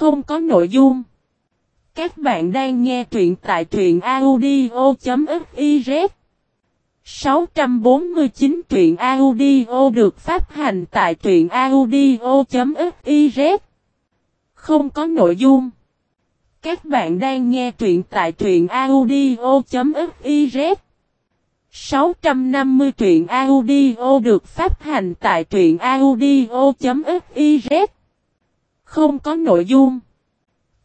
Không có nội dung. Các bạn đang nghe truyện tại truyện audio.fiz 649 truyện audio được phát hành tại truyện audio.fiz Không có nội dung. Các bạn đang nghe truyện tại truyện audio.fiz 650 truyện audio được phát hành tại truyện audio.fiz không có nội dung.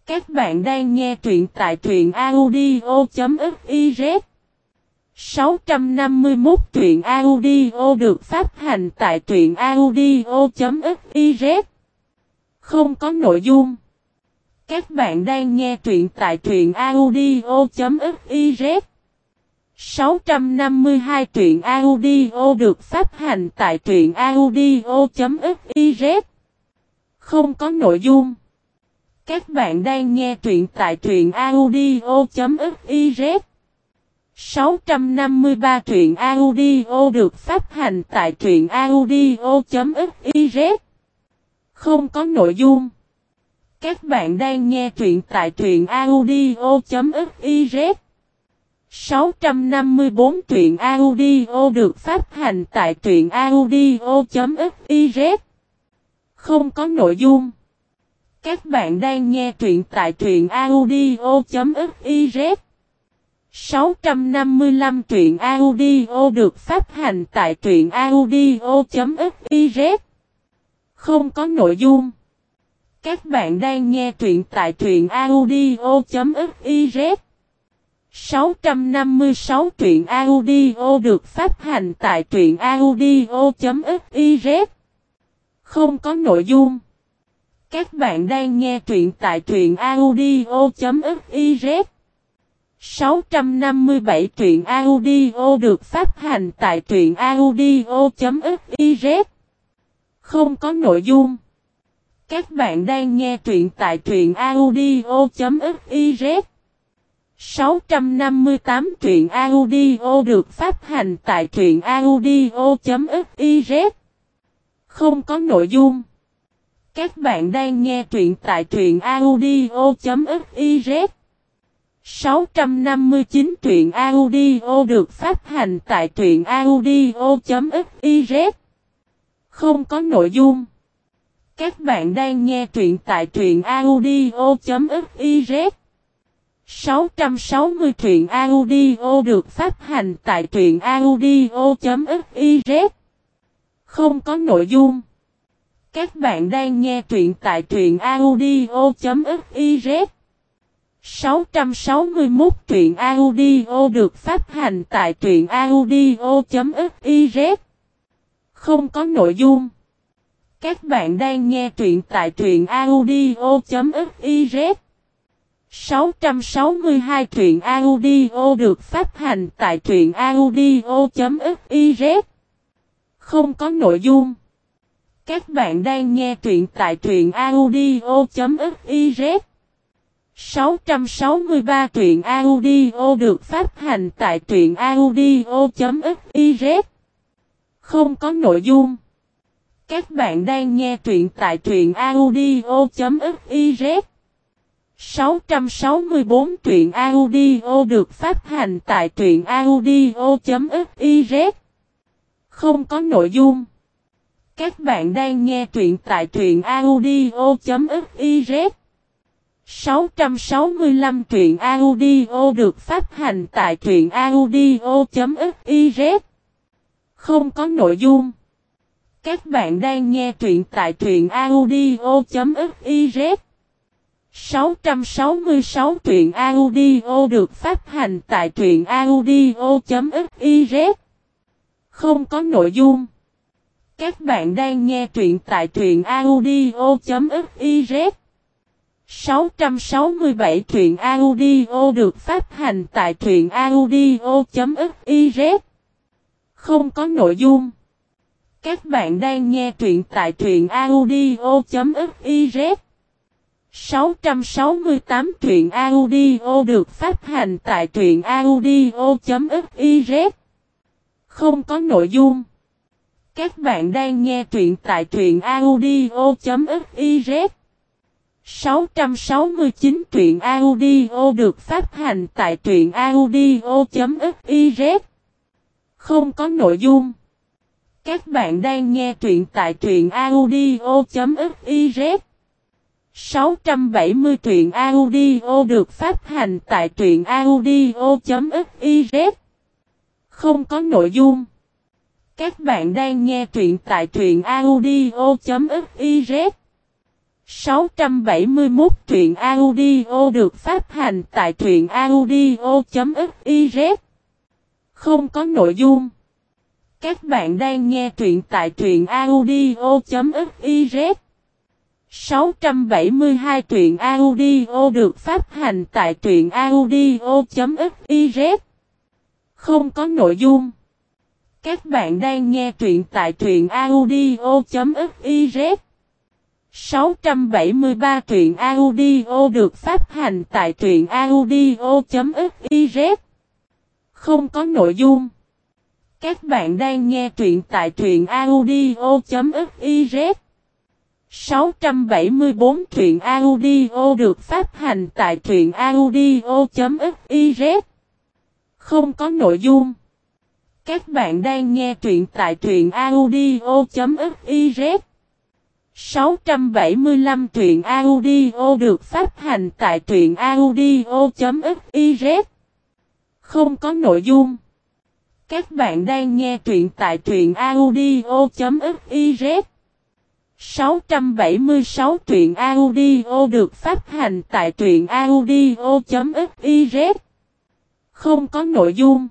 Các bạn đang nghe truyện tại truyện audio.fiz 651 truyện audio được phát hành tại truyện audio.fiz Không có nội dung. Các bạn đang nghe truyện tại truyện audio.fiz 652 truyện audio được phát hành tại truyện audio.fiz không có nội dung. Các bạn đang nghe truyện tại truyện audio.fiz 653 truyện audio được phát hành tại truyện audio.fiz Không có nội dung. Các bạn đang nghe truyện tại truyện audio.fiz 654 truyện audio được phát hành tại truyện audio.fiz không có nội dung. Các bạn đang nghe truyện tại truyện audio.fiz 655 truyện audio được phát hành tại truyện audio.fiz Không có nội dung. Các bạn đang nghe truyện tại truyện audio.fiz 656 truyện audio được phát hành tại truyện audio.fiz không có nội dung. Các bạn đang nghe truyện tại truyện audio.fiz 657 truyện audio được phát hành tại truyện audio.fiz Không có nội dung. Các bạn đang nghe truyện tại truyện audio.fiz 658 truyện audio được phát hành tại truyện audio.fiz không có nội dung. Các bạn đang nghe truyện tại truyện audio.fiz 659 truyện audio được phát hành tại truyện audio.fiz Không có nội dung. Các bạn đang nghe truyện tại truyện audio.fiz 660 truyện audio được phát hành tại truyện audio.fiz không có nội dung. Các bạn đang nghe truyện tại truyện audio.fiz 661 truyện audio được phát hành tại truyện audio.fiz Không có nội dung. Các bạn đang nghe truyện tại truyện audio.fiz 662 truyện audio được phát hành tại truyện audio.fiz không có nội dung. Các bạn đang nghe truyện tại truyện audio.fiz 663 truyện audio được phát hành tại truyện audio.fiz Không có nội dung. Các bạn đang nghe truyện tại truyện audio.fiz 664 truyện audio được phát hành tại truyện audio.fiz không có nội dung. Các bạn đang nghe truyện tại truyện audio.fiz 665 truyện audio được phát hành tại truyện audio.fiz Không có nội dung. Các bạn đang nghe truyện tại truyện audio.fiz 666 truyện audio được phát hành tại truyện audio.fiz không có nội dung. Các bạn đang nghe truyện tại truyện audio.fiz 667 truyện audio được phát hành tại truyện audio.fiz Không có nội dung. Các bạn đang nghe truyện tại truyện audio.fiz 668 truyện audio được phát hành tại truyện audio.fiz không có nội dung. Các bạn đang nghe truyện tại truyện audio.fiz 669 truyện audio được phát hành tại truyện audio.fiz Không có nội dung. Các bạn đang nghe truyện tại truyện audio.fiz 670 truyện audio được phát hành tại truyện audio.fiz không có nội dung. Các bạn đang nghe truyện tại truyện audio.fiz 671 truyện audio được phát hành tại truyện audio.fiz Không có nội dung. Các bạn đang nghe truyện tại truyện audio.fiz 672 truyện audio được phát hành tại truyện audio.fiz không có nội dung. Các bạn đang nghe truyện tại truyện audio.fiz 673 truyện audio được phát hành tại truyện audio.fiz Không có nội dung. Các bạn đang nghe truyện tại truyện audio.fiz 674 truyện audio được phát hành tại truyện audio.fiz không có nội dung. Các bạn đang nghe truyện tại truyện audio.fiz 675 truyện audio được phát hành tại truyện audio.fiz Không có nội dung. Các bạn đang nghe truyện tại truyện audio.fiz 676 truyện audio được phát hành tại truyện audio.fiz không có nội dung.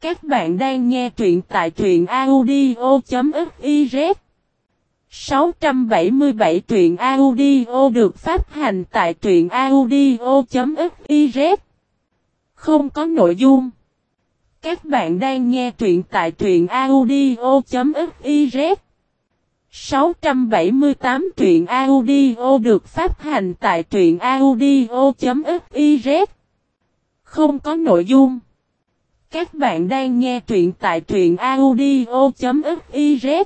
Các bạn đang nghe truyện tại truyện audio.fiz 677 truyện audio được phát hành tại truyện audio.fiz Không có nội dung. Các bạn đang nghe truyện tại truyện audio.fiz 678 truyện audio được phát hành tại truyện audio.fiz không có nội dung. Các bạn đang nghe truyện tại truyện audio.fiz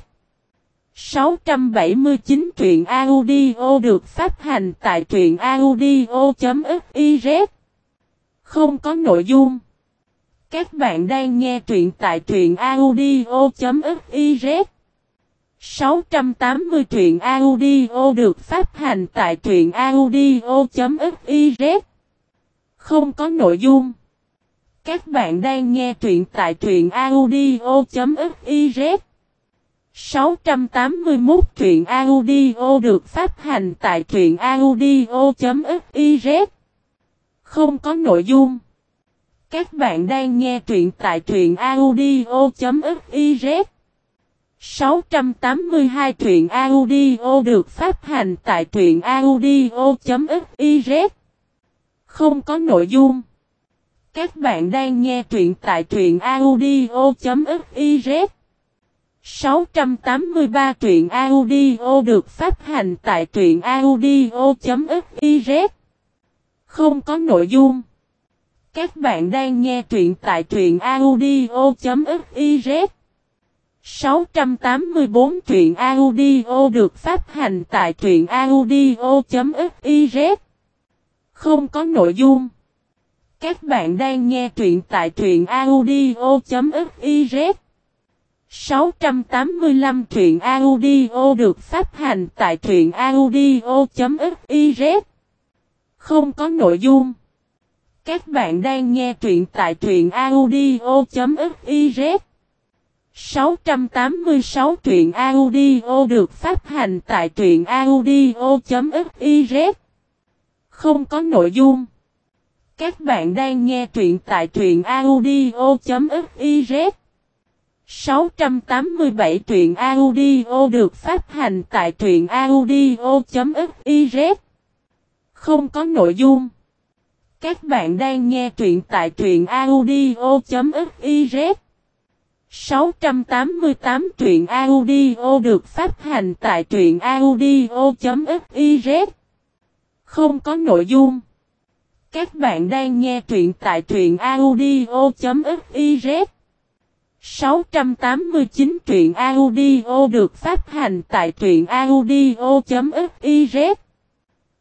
679 truyện audio được phát hành tại truyện audio.fiz Không có nội dung. Các bạn đang nghe truyện tại truyện audio.fiz 680 truyện audio được phát hành tại truyện audio.fiz không có nội dung. Các bạn đang nghe truyện tại truyện audio.fiz 681 truyện audio được phát hành tại truyện audio.fiz Không có nội dung. Các bạn đang nghe truyện tại truyện audio.fiz 682 truyện audio được phát hành tại truyện audio.fiz không có nội dung. Các bạn đang nghe truyện tại truyện audio.fiz 683 truyện audio được phát hành tại truyện audio.fiz Không có nội dung. Các bạn đang nghe truyện tại truyện audio.fiz 684 truyện audio được phát hành tại truyện audio.fiz không có nội dung. Các bạn đang nghe truyện tại truyện audio.fiz 685 truyện audio được phát hành tại truyện audio.fiz Không có nội dung. Các bạn đang nghe truyện tại truyện audio.fiz 686 truyện audio được phát hành tại truyện audio.fiz không có nội dung. Các bạn đang nghe truyện tại truyện audio.fiz 687 truyện audio được phát hành tại truyện audio.fiz Không có nội dung. Các bạn đang nghe truyện tại truyện audio.fiz 688 truyện audio được phát hành tại truyện audio.fiz không có nội dung. Các bạn đang nghe truyện tại truyện audio.fiz 689 truyện audio được phát hành tại truyện audio.fiz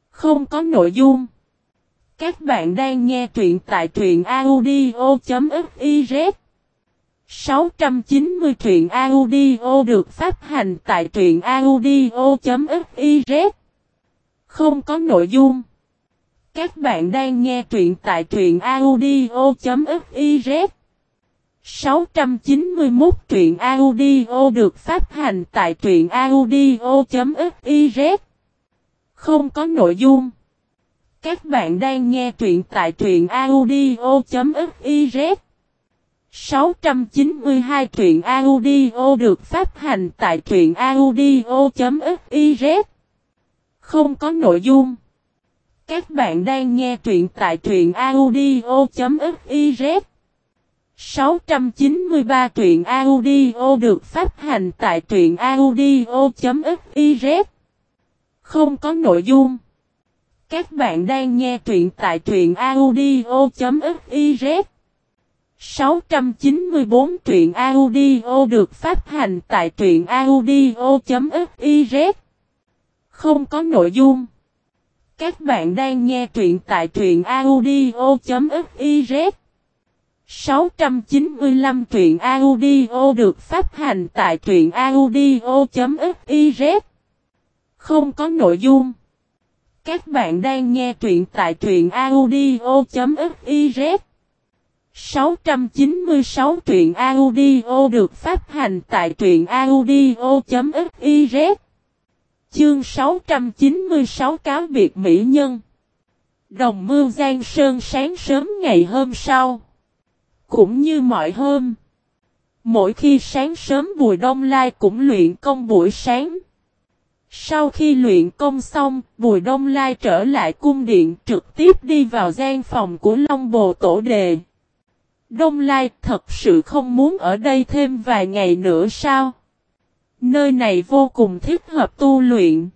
Không có nội dung. Các bạn đang nghe truyện tại truyện audio.fiz 690 truyện audio được phát hành tại truyện audio.fiz không có nội dung. Các bạn đang nghe truyện tại truyện audio.fiz 691 truyện audio được phát hành tại truyện audio.fiz Không có nội dung. Các bạn đang nghe truyện tại truyện audio.fiz 692 truyện audio được phát hành tại truyện audio.fiz không có nội dung. Các bạn đang nghe truyện tại truyện audio.fiz 693 truyện audio được phát hành tại truyện audio.fiz Không có nội dung. Các bạn đang nghe truyện tại truyện audio.fiz 694 truyện audio được phát hành tại truyện audio.fiz không có nội dung. Các bạn đang nghe truyện tại truyện audio.fiz 695 truyện audio được phát hành tại truyện audio.fiz Không có nội dung. Các bạn đang nghe truyện tại truyện audio.fiz 696 truyện audio được phát hành tại truyện audio.fiz Chương 696 cáo biệt mỹ nhân. Đồng mưu Giang Sơn sáng sớm ngày hôm sau. Cũng như mọi hôm, Mỗi khi sáng sớm Bùi Đông Lai cũng luyện công buổi sáng. Sau khi luyện công xong, Bùi Đông Lai trở lại cung điện trực tiếp đi vào gian phòng của Long Bồ Tổ Đề. Đông Lai thật sự không muốn ở đây thêm vài ngày nữa sao? Nơi này vô cùng thích hợp tu luyện.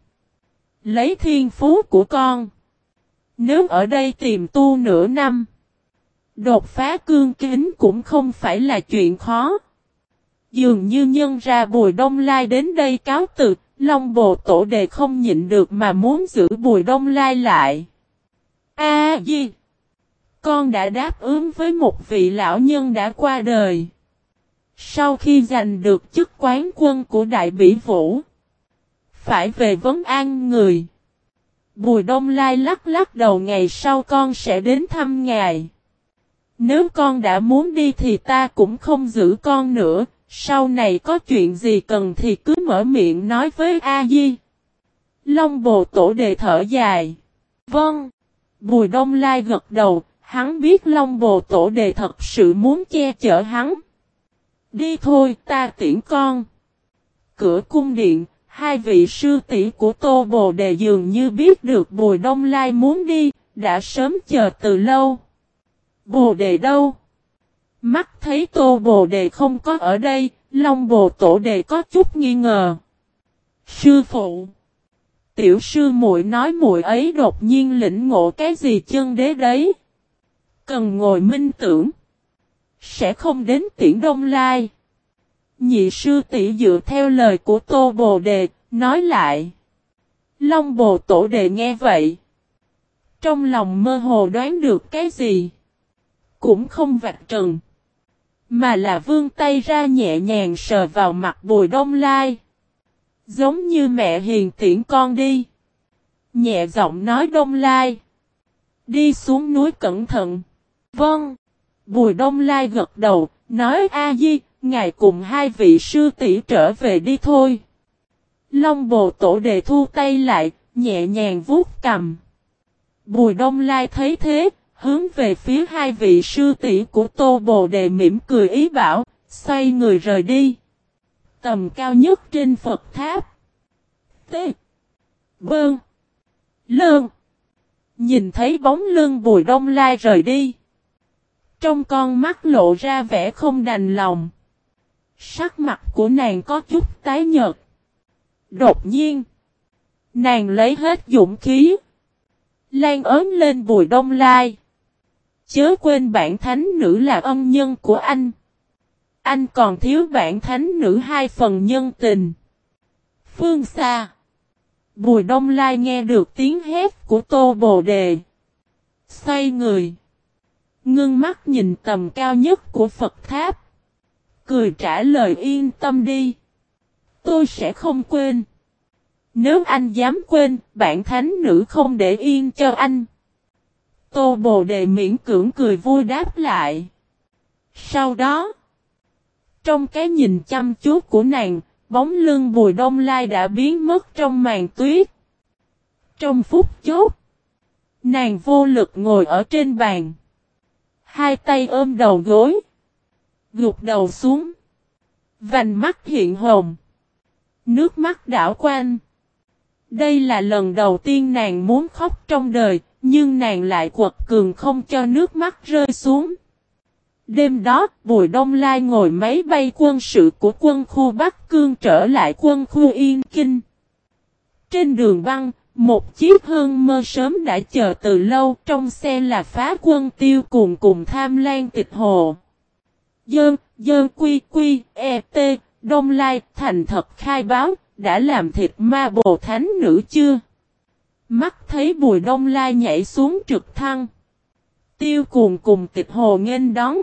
Lấy thiên phú của con. Nếu ở đây tìm tu nửa năm. Đột phá cương kính cũng không phải là chuyện khó. Dường như nhân ra Bùi Đông Lai đến đây cáo từ, Long Bồ Tổ Đề không nhịn được mà muốn giữ Bùi Đông Lai lại. A Di Con đã đáp ứng với một vị lão nhân đã qua đời. Sau khi giành được chức quán quân của Đại Bỉ Vũ, phải về vấn an người. Bùi Đông Lai lắc lắc đầu ngày sau con sẽ đến thăm ngài. Nếu con đã muốn đi thì ta cũng không giữ con nữa, sau này có chuyện gì cần thì cứ mở miệng nói với A Di. Long bồ tổ đề thở dài. Vâng. Bùi Đông Lai gật đầu, hắn biết Long bồ tổ đề thật sự muốn che chở hắn. Đi thôi ta tiễn con. Cửa cung điện, hai vị sư tỷ của Tô Bồ Đề dường như biết được Bùi Đông Lai muốn đi, đã sớm chờ từ lâu. Bồ Đề đâu? Mắt thấy Tô Bồ Đề không có ở đây, Long Bồ Tổ Đề có chút nghi ngờ. Sư phụ Tiểu sư muội nói muội ấy đột nhiên lĩnh ngộ cái gì chân đế đấy. Cần ngồi minh tưởng. Sẽ không đến tiễn Đông Lai. Nhị sư tỷ dựa theo lời của Tô Bồ Đề, nói lại. Long Bồ Tổ Đề nghe vậy. Trong lòng mơ hồ đoán được cái gì. Cũng không vạch trần. Mà là vương tay ra nhẹ nhàng sờ vào mặt bùi đông lai. Giống như mẹ hiền tiễn con đi. Nhẹ giọng nói đông lai. Đi xuống núi cẩn thận. Vâng. Bùi Đông Lai gật đầu, nói A Di, ngài cùng hai vị sư tỷ trở về đi thôi. Long bồ tổ đề thu tay lại, nhẹ nhàng vuốt cầm. Bùi Đông Lai thấy thế, hướng về phía hai vị sư tỷ của Tô Bồ Đề mỉm cười ý bảo, xoay người rời đi. Tầm cao nhất trên Phật tháp. T. Bơn. Lương. Nhìn thấy bóng lưng Bùi Đông Lai rời đi. Trong con mắt lộ ra vẻ không đành lòng. Sắc mặt của nàng có chút tái nhợt. Đột nhiên. Nàng lấy hết dũng khí. Lan ớn lên bùi đông lai. Chớ quên bản thánh nữ là ân nhân của anh. Anh còn thiếu bản thánh nữ hai phần nhân tình. Phương xa. Bùi Đông Lai nghe được tiếng hét của Tô Bồ Đề. Xoay người. Ngưng mắt nhìn tầm cao nhất của Phật tháp. Cười trả lời yên tâm đi. Tôi sẽ không quên. Nếu anh dám quên, bản thánh nữ không để yên cho anh. Tô Bồ Đề miễn cưỡng cười vui đáp lại. Sau đó, trong cái nhìn chăm chú của nàng, bóng lưng Bùi Đông Lai đã biến mất trong màn tuyết. Trong phút chốt, nàng vô lực ngồi ở trên bàn. Hai tay ôm đầu gối, gục đầu xuống. Vành mắt hiện hồng. Nước mắt đảo quanh. Đây là lần đầu tiên nàng muốn khóc trong đời, nhưng nàng lại quật cường không cho nước mắt rơi xuống. Đêm đó, Bùi Đông Lai ngồi máy bay quân sự của quân khu Bắc Cương trở lại quân khu Yên Kinh. Trên đường băng, một chiếc hơn mơ sớm đã chờ từ lâu trong xe là phá quân tiêu cùng cùng tham lan tịch hồ. Dơn, dơn quy quy, e t, Đông Lai thành thật khai báo, đã làm thịt ma bồ thánh nữ chưa? Mắt thấy bùi đông lai nhảy xuống trực thăng. Tiêu cùng cùng tịch hồ nghênh đón.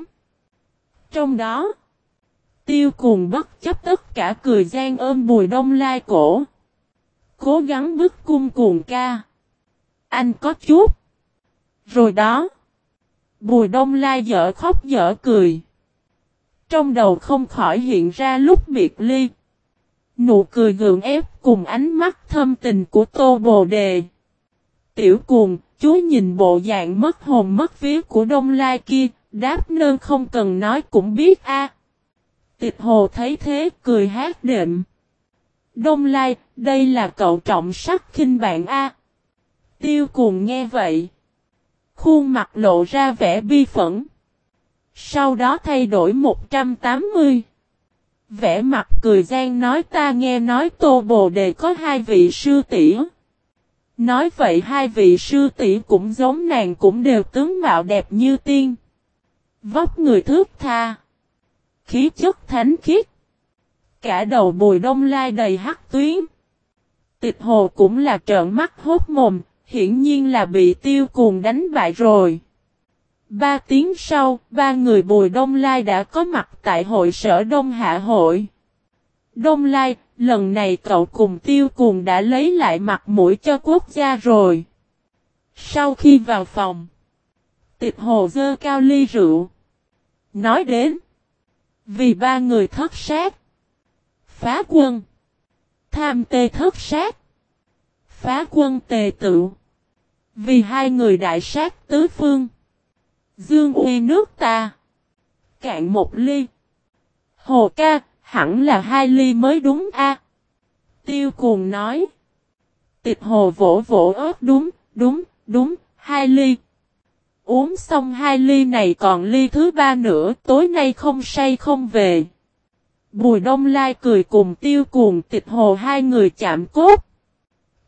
Trong đó, tiêu cùng bất chấp tất cả cười gian ôm bùi đông lai cổ. Cố gắng bức cung cuồng ca. Anh có chút. Rồi đó. Bùi đông lai dở khóc dở cười. Trong đầu không khỏi hiện ra lúc biệt ly. Nụ cười gượng ép cùng ánh mắt thâm tình của Tô Bồ Đề. Tiểu cuồng, chú nhìn bộ dạng mất hồn mất vía của Đông Lai kia, đáp nơn không cần nói cũng biết a. Tịch hồ thấy thế cười hát đệm. Đông Lai, đây là cậu trọng sắc khinh bạn a. Tiêu cùng nghe vậy. Khuôn mặt lộ ra vẻ bi phẫn. Sau đó thay đổi 180. Vẽ mặt cười gian nói ta nghe nói tô bồ đề có hai vị sư tỷ. Nói vậy hai vị sư tỷ cũng giống nàng cũng đều tướng mạo đẹp như tiên. Vóc người thước tha. Khí chất thánh khiết. Cả đầu bùi đông lai đầy hắc tuyến. Tịch hồ cũng là trợn mắt hốt mồm, hiển nhiên là bị tiêu cuồng đánh bại rồi. Ba tiếng sau, ba người Bùi Đông Lai đã có mặt tại hội sở Đông Hạ Hội. Đông Lai, lần này cậu cùng tiêu cuồng đã lấy lại mặt mũi cho quốc gia rồi. Sau khi vào phòng, tịch hồ dơ cao ly rượu. Nói đến, vì ba người thất sát, phá quân, tham tê thất sát, phá quân tề tự, vì hai người đại sát tứ phương. Dương uy nước ta. Cạn một ly. Hồ ca, hẳn là hai ly mới đúng a. Tiêu cuồng nói. Tịch hồ vỗ vỗ ớt đúng, đúng, đúng, hai ly. Uống xong hai ly này còn ly thứ ba nữa, tối nay không say không về. Bùi đông lai cười cùng tiêu cuồng tịch hồ hai người chạm cốt.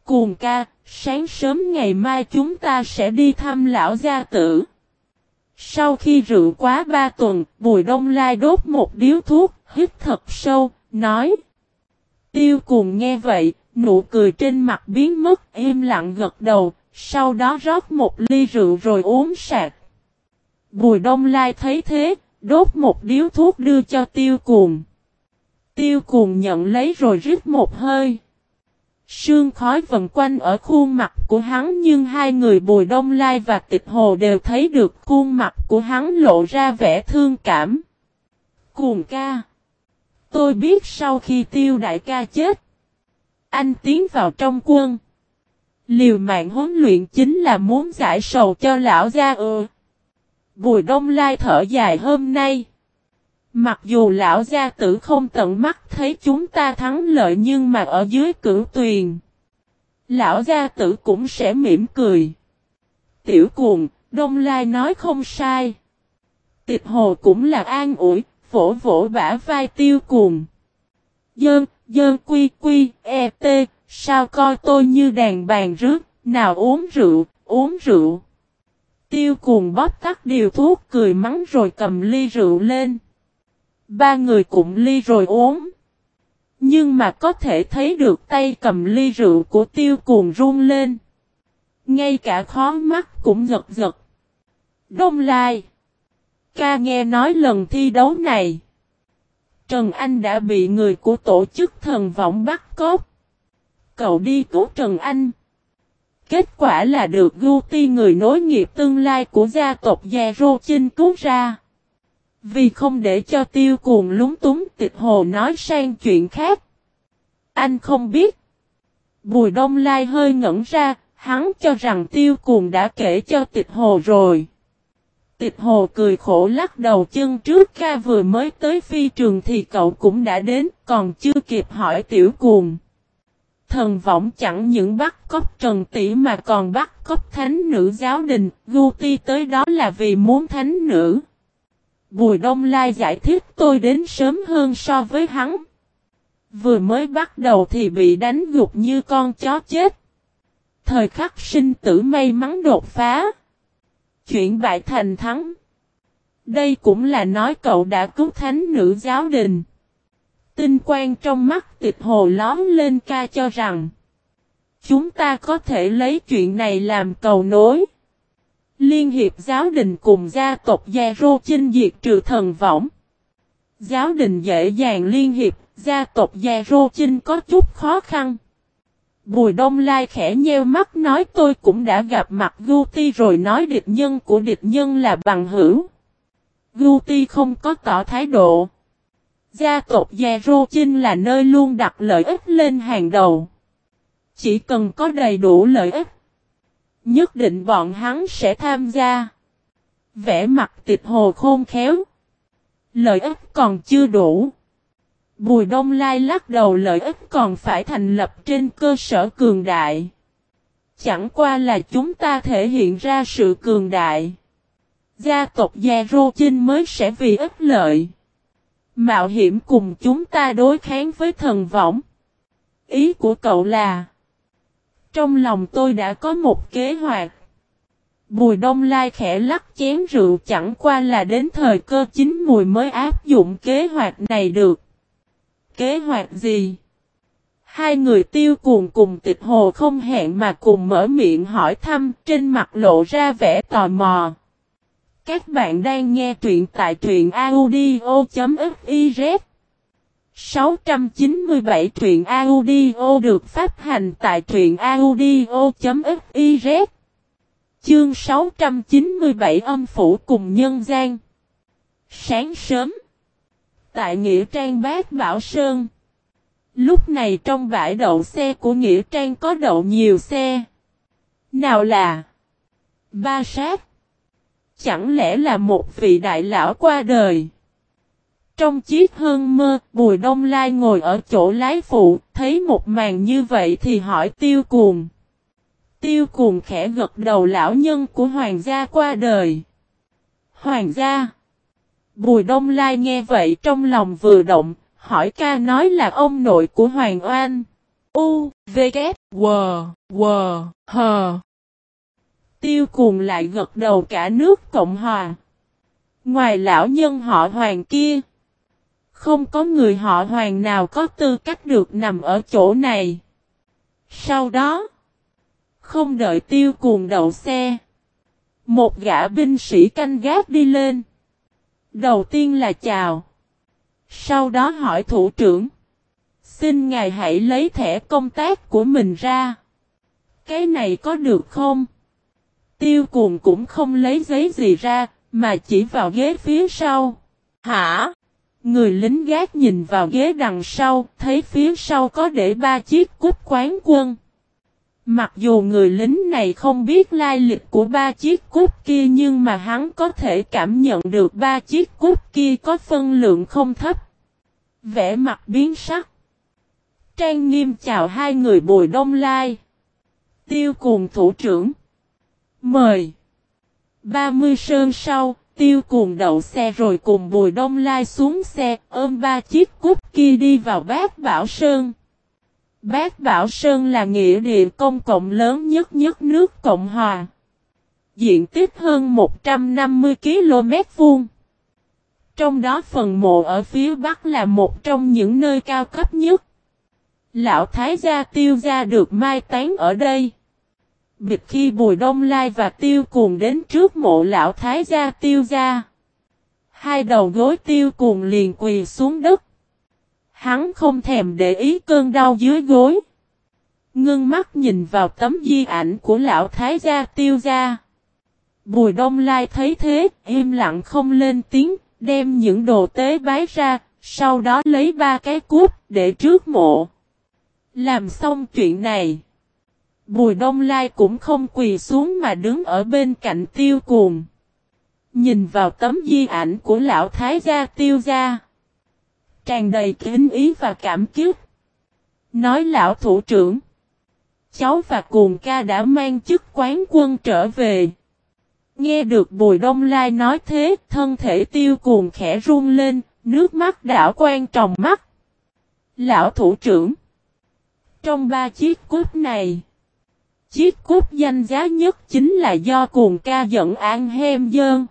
Cuồng ca, sáng sớm ngày mai chúng ta sẽ đi thăm lão gia tử. Sau khi rượu quá ba tuần, Bùi Đông Lai đốt một điếu thuốc, hít thật sâu, nói. Tiêu cùng nghe vậy, nụ cười trên mặt biến mất, im lặng gật đầu, sau đó rót một ly rượu rồi uống sạc. Bùi Đông Lai thấy thế, đốt một điếu thuốc đưa cho tiêu cuồng. Tiêu cuồng nhận lấy rồi rít một hơi. Sương khói vần quanh ở khuôn mặt của hắn nhưng hai người Bùi Đông Lai và Tịch Hồ đều thấy được khuôn mặt của hắn lộ ra vẻ thương cảm. Cuồng ca. Tôi biết sau khi tiêu đại ca chết. Anh tiến vào trong quân. Liều mạng huấn luyện chính là muốn giải sầu cho lão gia ư. Bùi Đông Lai thở dài hôm nay. Mặc dù lão gia tử không tận mắt thấy chúng ta thắng lợi nhưng mà ở dưới cửu tuyền. Lão gia tử cũng sẽ mỉm cười. Tiểu cuồng, Đông Lai nói không sai. Tịch hồ cũng là an ủi, vỗ vỗ bả vai tiêu cuồng. Dơn, dơn quy quy, e tê, sao coi tôi như đàn bàn rước, nào uống rượu, uống rượu. Tiêu cuồng bóp tắt điều thuốc cười mắng rồi cầm ly rượu lên. Ba người cũng ly rồi uống. Nhưng mà có thể thấy được tay cầm ly rượu của tiêu cuồng run lên. Ngay cả khó mắt cũng giật giật. Đông Lai. Ca nghe nói lần thi đấu này. Trần Anh đã bị người của tổ chức thần vọng bắt cốt. Cậu đi cứu Trần Anh. Kết quả là được Guti người nối nghiệp tương lai của gia tộc Gia Rô Chinh cứu ra. Vì không để cho tiêu cuồng lúng túng tịch hồ nói sang chuyện khác. Anh không biết. Bùi đông lai hơi ngẩn ra, hắn cho rằng tiêu cuồng đã kể cho tịch hồ rồi. Tịch hồ cười khổ lắc đầu chân trước ca vừa mới tới phi trường thì cậu cũng đã đến, còn chưa kịp hỏi tiểu cuồng. Thần võng chẳng những bắt cóc trần tỷ mà còn bắt cóc thánh nữ giáo đình, Guti tới đó là vì muốn thánh nữ. Bùi Đông Lai giải thích, tôi đến sớm hơn so với hắn. Vừa mới bắt đầu thì bị đánh gục như con chó chết. Thời khắc sinh tử may mắn đột phá. Chuyện bại thành thắng. Đây cũng là nói cậu đã cứu thánh nữ giáo đình. Tinh quang trong mắt tịch hồ lón lên ca cho rằng. Chúng ta có thể lấy chuyện này làm cầu nối. Liên hiệp giáo đình cùng gia tộc Gia Rô chinh diệt trừ thần võng. Giáo đình dễ dàng liên hiệp, gia tộc Gia Rô chinh có chút khó khăn. Bùi Đông Lai khẽ nheo mắt nói tôi cũng đã gặp mặt Guti rồi nói địch nhân của địch nhân là bằng hữu. Guti không có tỏ thái độ. Gia tộc Gia Rô Chinh là nơi luôn đặt lợi ích lên hàng đầu. Chỉ cần có đầy đủ lợi ích. Nhất định bọn hắn sẽ tham gia. Vẽ mặt tịch hồ khôn khéo. Lợi ích còn chưa đủ. Bùi Đông Lai lắc đầu lợi ích còn phải thành lập trên cơ sở cường đại. Chẳng qua là chúng ta thể hiện ra sự cường đại. Gia tộc Gia Rô Chinh mới sẽ vì ích lợi. Mạo hiểm cùng chúng ta đối kháng với thần võng. Ý của cậu là trong lòng tôi đã có một kế hoạch. Bùi đông lai khẽ lắc chén rượu chẳng qua là đến thời cơ chính mùi mới áp dụng kế hoạch này được. Kế hoạch gì? Hai người tiêu cuồng cùng tịch hồ không hẹn mà cùng mở miệng hỏi thăm, trên mặt lộ ra vẻ tò mò. Các bạn đang nghe truyện tại truyện audio.fif 697 truyện audio được phát hành tại truyện audio.fiz Chương 697 âm phủ cùng nhân gian. Sáng sớm, Tại Nghĩa Trang Bát Bảo Sơn. Lúc này trong bãi đậu xe của Nghĩa Trang có đậu nhiều xe. Nào là Ba sát. Chẳng lẽ là một vị đại lão qua đời? Trong chiếc hương mơ, Bùi Đông Lai ngồi ở chỗ lái phụ, thấy một màn như vậy thì hỏi tiêu cuồng. Tiêu cuồng khẽ gật đầu lão nhân của hoàng gia qua đời. Hoàng gia. Bùi Đông Lai nghe vậy trong lòng vừa động, hỏi ca nói là ông nội của Hoàng Oan. U, V, K, W, W, H. Tiêu cuồng lại gật đầu cả nước Cộng Hòa. Ngoài lão nhân họ hoàng kia. Không có người họ hoàng nào có tư cách được nằm ở chỗ này. Sau đó. Không đợi tiêu cuồng đậu xe. Một gã binh sĩ canh gác đi lên. Đầu tiên là chào. Sau đó hỏi thủ trưởng. Xin ngài hãy lấy thẻ công tác của mình ra. Cái này có được không? Tiêu cuồng cũng không lấy giấy gì ra, mà chỉ vào ghế phía sau. Hả? Người lính gác nhìn vào ghế đằng sau, thấy phía sau có để ba chiếc cúp quán quân. Mặc dù người lính này không biết lai lịch của ba chiếc cúp kia nhưng mà hắn có thể cảm nhận được ba chiếc cúp kia có phân lượng không thấp. Vẽ mặt biến sắc. Trang nghiêm chào hai người bồi đông lai. Tiêu cùng thủ trưởng. Mời. 30 sơn sau, tiêu cuồng đậu xe rồi cùng Bùi Đông Lai xuống xe, ôm ba chiếc cúp kia đi vào bát Bảo Sơn. Bát Bảo Sơn là nghĩa địa công cộng lớn nhất nhất nước Cộng Hòa. Diện tích hơn 150 km vuông. Trong đó phần mộ ở phía Bắc là một trong những nơi cao cấp nhất. Lão Thái gia tiêu gia được mai tán ở đây. Bịch khi Bùi Đông Lai và Tiêu Cuồng đến trước mộ Lão Thái gia tiêu gia. Hai đầu gối Tiêu Cuồng liền quỳ xuống đất. Hắn không thèm để ý cơn đau dưới gối. Ngưng mắt nhìn vào tấm di ảnh của Lão Thái gia tiêu gia. Bùi Đông Lai thấy thế, im lặng không lên tiếng, đem những đồ tế bái ra, sau đó lấy ba cái cút để trước mộ. Làm xong chuyện này. Bùi Đông Lai cũng không quỳ xuống mà đứng ở bên cạnh tiêu cuồng. Nhìn vào tấm di ảnh của lão thái gia tiêu gia. Tràn đầy kính ý và cảm kiếp. Nói lão thủ trưởng. Cháu và cuồng ca đã mang chức quán quân trở về. Nghe được Bùi Đông Lai nói thế, thân thể tiêu cuồng khẽ run lên, nước mắt đảo quan tròng mắt. Lão thủ trưởng Trong ba chiếc cúp này, chiếc cúp danh giá nhất chính là do cuồng ca dẫn an hem dơn.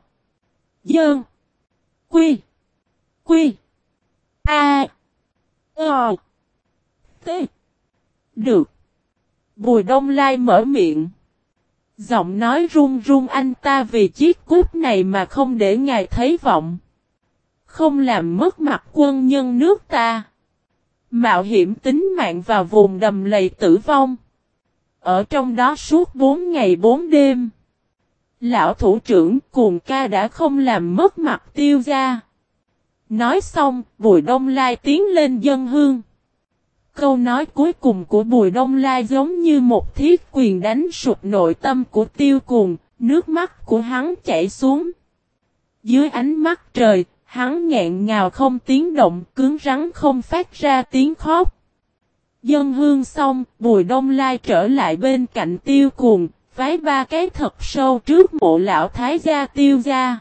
Dơn. Quy. Quy. A. Ờ. T. Được. Bùi Đông Lai mở miệng. Giọng nói run run anh ta vì chiếc cúp này mà không để ngài thấy vọng. Không làm mất mặt quân nhân nước ta. Mạo hiểm tính mạng vào vùng đầm lầy tử vong. Ở trong đó suốt 4 ngày 4 đêm. Lão thủ trưởng cuồng ca đã không làm mất mặt tiêu Gia Nói xong, Bùi Đông Lai tiến lên dân hương. Câu nói cuối cùng của Bùi Đông Lai giống như một thiết quyền đánh sụp nội tâm của tiêu cuồng, nước mắt của hắn chảy xuống. Dưới ánh mắt trời, hắn nghẹn ngào không tiếng động, cứng rắn không phát ra tiếng khóc. Dân hương xong, Bùi Đông Lai trở lại bên cạnh tiêu cuồng, vái ba cái thật sâu trước mộ lão thái gia tiêu gia.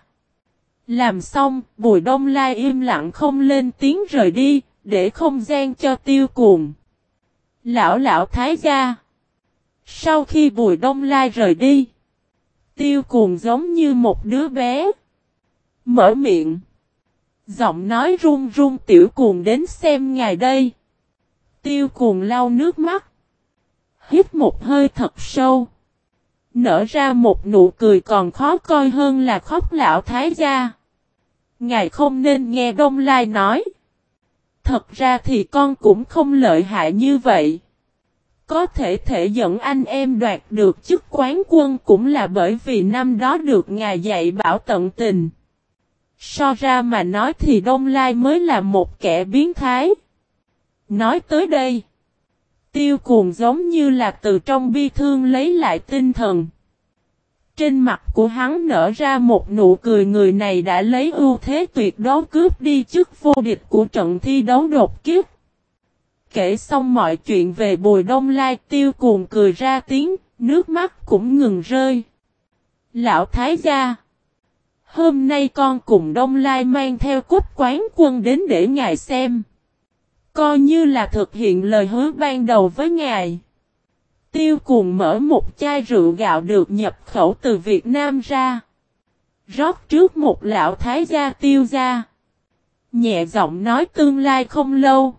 Làm xong, Bùi Đông Lai im lặng không lên tiếng rời đi, để không gian cho tiêu cuồng. Lão lão thái gia. Sau khi Bùi Đông Lai rời đi, tiêu cuồng giống như một đứa bé. Mở miệng. Giọng nói run run tiểu cuồng đến xem ngài đây. Tiêu cuồng lau nước mắt. Hít một hơi thật sâu. Nở ra một nụ cười còn khó coi hơn là khóc lão thái gia. Ngài không nên nghe Đông Lai nói. Thật ra thì con cũng không lợi hại như vậy. Có thể thể dẫn anh em đoạt được chức quán quân cũng là bởi vì năm đó được ngài dạy bảo tận tình. So ra mà nói thì Đông Lai mới là một kẻ biến thái. Nói tới đây. Tiêu cuồng giống như là từ trong bi thương lấy lại tinh thần. Trên mặt của hắn nở ra một nụ cười người này đã lấy ưu thế tuyệt đối cướp đi chức vô địch của trận thi đấu đột kiếp. Kể xong mọi chuyện về Bùi Đông Lai tiêu cuồng cười ra tiếng, nước mắt cũng ngừng rơi. Lão Thái gia Hôm nay con cùng Đông Lai mang theo cốt quán quân đến để ngài xem. Coi như là thực hiện lời hứa ban đầu với ngài. Tiêu cùng mở một chai rượu gạo được nhập khẩu từ Việt Nam ra. Rót trước một lão thái gia tiêu gia. Nhẹ giọng nói tương lai không lâu.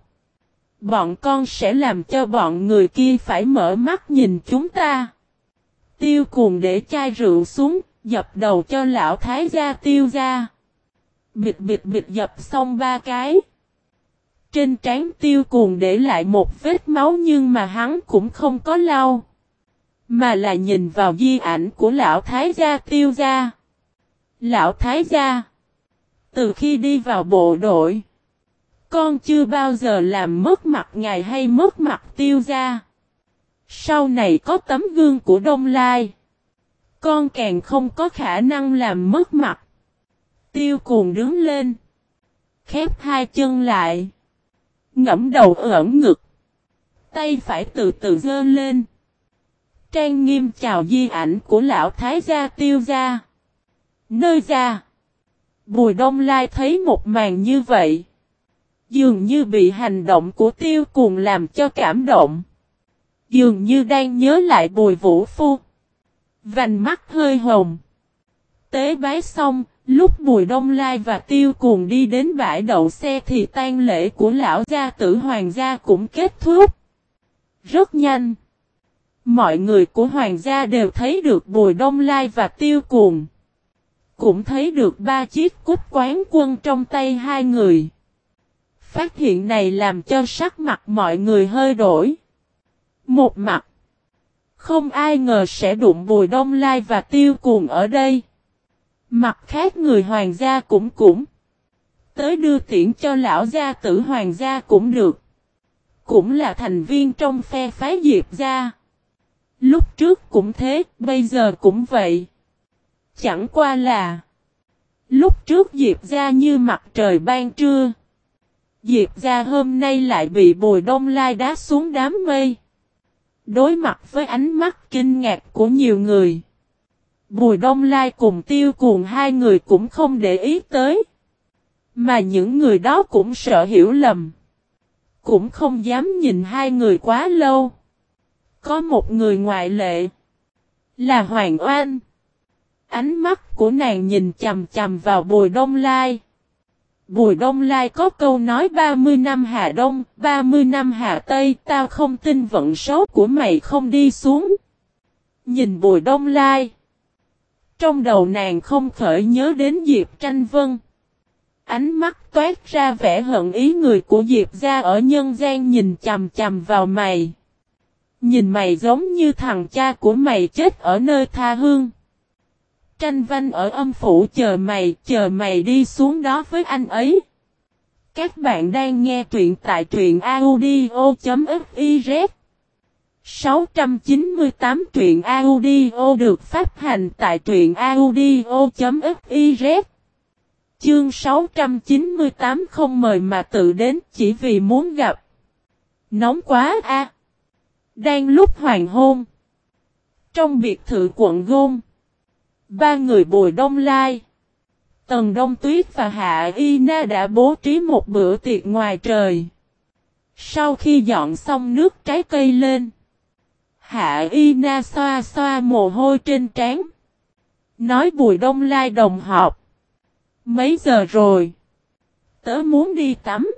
Bọn con sẽ làm cho bọn người kia phải mở mắt nhìn chúng ta. Tiêu cùng để chai rượu xuống, dập đầu cho lão thái gia tiêu gia. Bịt bịt bịt dập xong ba cái. Trên trán tiêu cuồng để lại một vết máu nhưng mà hắn cũng không có lau. Mà là nhìn vào di ảnh của lão thái gia tiêu gia. Lão thái gia. Từ khi đi vào bộ đội. Con chưa bao giờ làm mất mặt ngài hay mất mặt tiêu gia. Sau này có tấm gương của Đông Lai. Con càng không có khả năng làm mất mặt. Tiêu cuồng đứng lên. Khép hai chân lại. Ngẫm đầu ẩn ngực. Tay phải từ từ dơ lên. Trang nghiêm chào di ảnh của lão thái gia tiêu gia. Nơi ra. Bùi đông lai thấy một màn như vậy. Dường như bị hành động của tiêu cùng làm cho cảm động. Dường như đang nhớ lại bùi vũ phu. Vành mắt hơi hồng. Tế bái xong, lúc Bùi Đông Lai và Tiêu Cuồng đi đến bãi đậu xe thì tang lễ của lão gia tử hoàng gia cũng kết thúc. Rất nhanh. Mọi người của hoàng gia đều thấy được Bùi Đông Lai và Tiêu Cuồng. Cũng thấy được ba chiếc cút quán quân trong tay hai người. Phát hiện này làm cho sắc mặt mọi người hơi đổi. Một mặt. Không ai ngờ sẽ đụng Bùi Đông Lai và Tiêu Cuồng ở đây. Mặt khác người hoàng gia cũng cũng. Tới đưa tiễn cho lão gia tử hoàng gia cũng được. Cũng là thành viên trong phe phái Diệp gia. Lúc trước cũng thế, bây giờ cũng vậy. Chẳng qua là Lúc trước Diệp gia như mặt trời ban trưa. Diệp gia hôm nay lại bị bồi đông lai đá xuống đám mây. Đối mặt với ánh mắt kinh ngạc của nhiều người. Bùi đông lai cùng tiêu cuồng hai người cũng không để ý tới. Mà những người đó cũng sợ hiểu lầm. Cũng không dám nhìn hai người quá lâu. Có một người ngoại lệ. Là Hoàng Oanh. Ánh mắt của nàng nhìn chầm chầm vào Bùi Đông Lai. Bùi Đông Lai có câu nói 30 năm Hà Đông, 30 năm Hà Tây, tao không tin vận số của mày không đi xuống. Nhìn Bùi Đông Lai. Trong đầu nàng không khởi nhớ đến Diệp Tranh Vân. Ánh mắt toát ra vẻ hận ý người của Diệp ra ở nhân gian nhìn chầm chầm vào mày. Nhìn mày giống như thằng cha của mày chết ở nơi tha hương. Tranh văn ở âm phủ chờ mày, chờ mày đi xuống đó với anh ấy. Các bạn đang nghe truyện tại truyện audio.fiz 698 truyện audio được phát hành tại truyện audio.fiz Chương 698 không mời mà tự đến chỉ vì muốn gặp. Nóng quá a Đang lúc hoàng hôn. Trong biệt thự quận Gôn. Ba người bồi Đông Lai. Tần Đông Tuyết và Hạ Y Na đã bố trí một bữa tiệc ngoài trời. Sau khi dọn xong nước trái cây lên. Hạ Y Na xoa xoa mồ hôi trên trán. Nói Bùi Đông Lai đồng họp. Mấy giờ rồi? Tớ muốn đi tắm.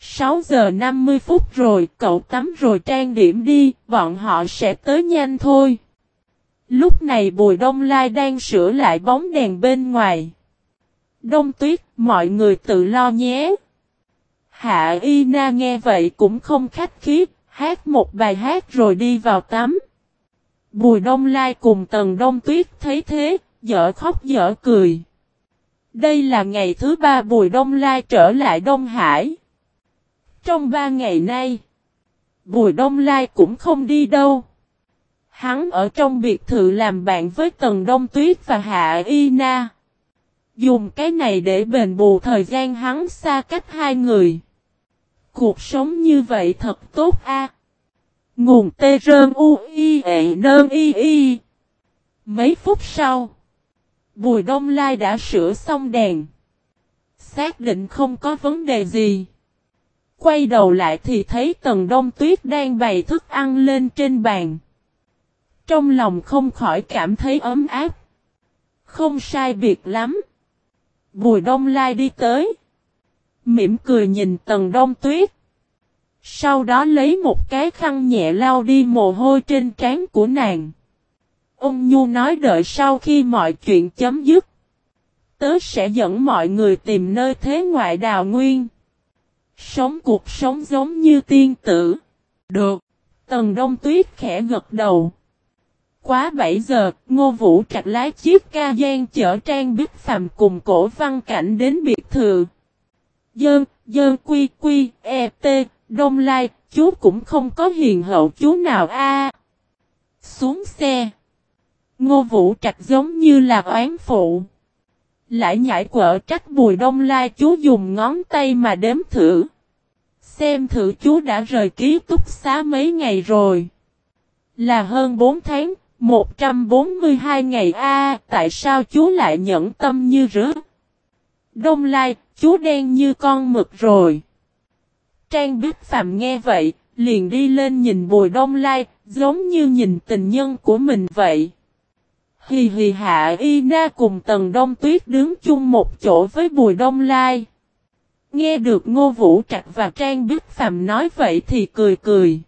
6 giờ 50 phút rồi, cậu tắm rồi trang điểm đi, bọn họ sẽ tới nhanh thôi. Lúc này Bùi Đông Lai đang sửa lại bóng đèn bên ngoài. Đông tuyết, mọi người tự lo nhé. Hạ Y Na nghe vậy cũng không khách khí, hát một bài hát rồi đi vào tắm. Bùi Đông Lai cùng Tần Đông Tuyết thấy thế, dở khóc dở cười. Đây là ngày thứ ba Bùi Đông Lai trở lại Đông Hải. Trong ba ngày nay, Bùi Đông Lai cũng không đi đâu. Hắn ở trong biệt thự làm bạn với Tần Đông Tuyết và Hạ Y Na. Dùng cái này để bền bù thời gian hắn xa cách hai người. Cuộc sống như vậy thật tốt a. Nguồn tê rơm u y ệ nơm y y. Mấy phút sau. Bùi Đông Lai đã sửa xong đèn. Xác định không có vấn đề gì. Quay đầu lại thì thấy Tần Đông Tuyết đang bày thức ăn lên trên bàn. Trong lòng không khỏi cảm thấy ấm áp. Không sai biệt lắm. Bùi Đông Lai đi tới. Mỉm cười nhìn Tần Đông Tuyết. Sau đó lấy một cái khăn nhẹ lau đi mồ hôi trên trán của nàng. Ông Nhu nói đợi sau khi mọi chuyện chấm dứt. Tớ sẽ dẫn mọi người tìm nơi thế ngoại đào nguyên. Sống cuộc sống giống như tiên tử. Được. Tần Đông Tuyết khẽ gật đầu. Quá 7 giờ, Ngô Vũ Trạch lái chiếc ca gian chở Trang Bích Phạm cùng cổ văn cảnh đến biệt thự. Dơn, dơn quy quy, e t, đông lai, chú cũng không có hiền hậu chú nào a. Xuống xe. Ngô Vũ Trạch giống như là oán phụ. Lại nhảy quở trách bùi đông lai chú dùng ngón tay mà đếm thử. Xem thử chú đã rời ký túc xá mấy ngày rồi. Là hơn 4 tháng, 142 ngày a tại sao chú lại nhẫn tâm như rứa? Đông Lai, chú đen như con mực rồi. Trang Bích Phạm nghe vậy, liền đi lên nhìn Bùi Đông Lai, giống như nhìn tình nhân của mình vậy. Hì hì hạ y na cùng Tần Đông Tuyết đứng chung một chỗ với Bùi Đông Lai. Nghe được Ngô Vũ Trạch và Trang Bích Phạm nói vậy thì cười cười.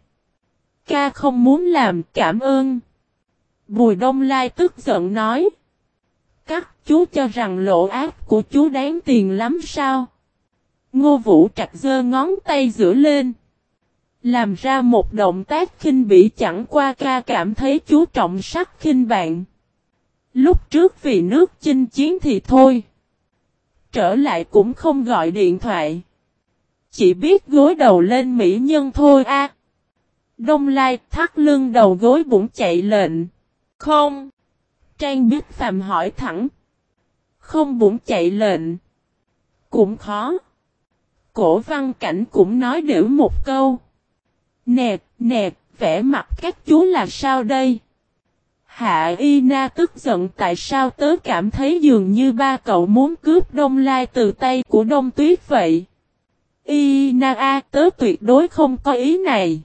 ca không muốn làm cảm ơn. Bùi Đông Lai tức giận nói. Các chú cho rằng lộ ác của chú đáng tiền lắm sao? Ngô Vũ Trạch giơ ngón tay giữa lên. Làm ra một động tác khinh bỉ chẳng qua ca cảm thấy chú trọng sắc khinh bạn. Lúc trước vì nước chinh chiến thì thôi. Trở lại cũng không gọi điện thoại. Chỉ biết gối đầu lên mỹ nhân thôi a. Đông Lai thắt lưng đầu gối bụng chạy lệnh. Không. Trang biết phàm hỏi thẳng. Không bụng chạy lệnh. Cũng khó. Cổ văn cảnh cũng nói đều một câu. Nè, nè, vẽ mặt các chú là sao đây? Hạ Y Na tức giận tại sao tớ cảm thấy dường như ba cậu muốn cướp Đông Lai từ tay của Đông Tuyết vậy. Y Na A tớ tuyệt đối không có ý này.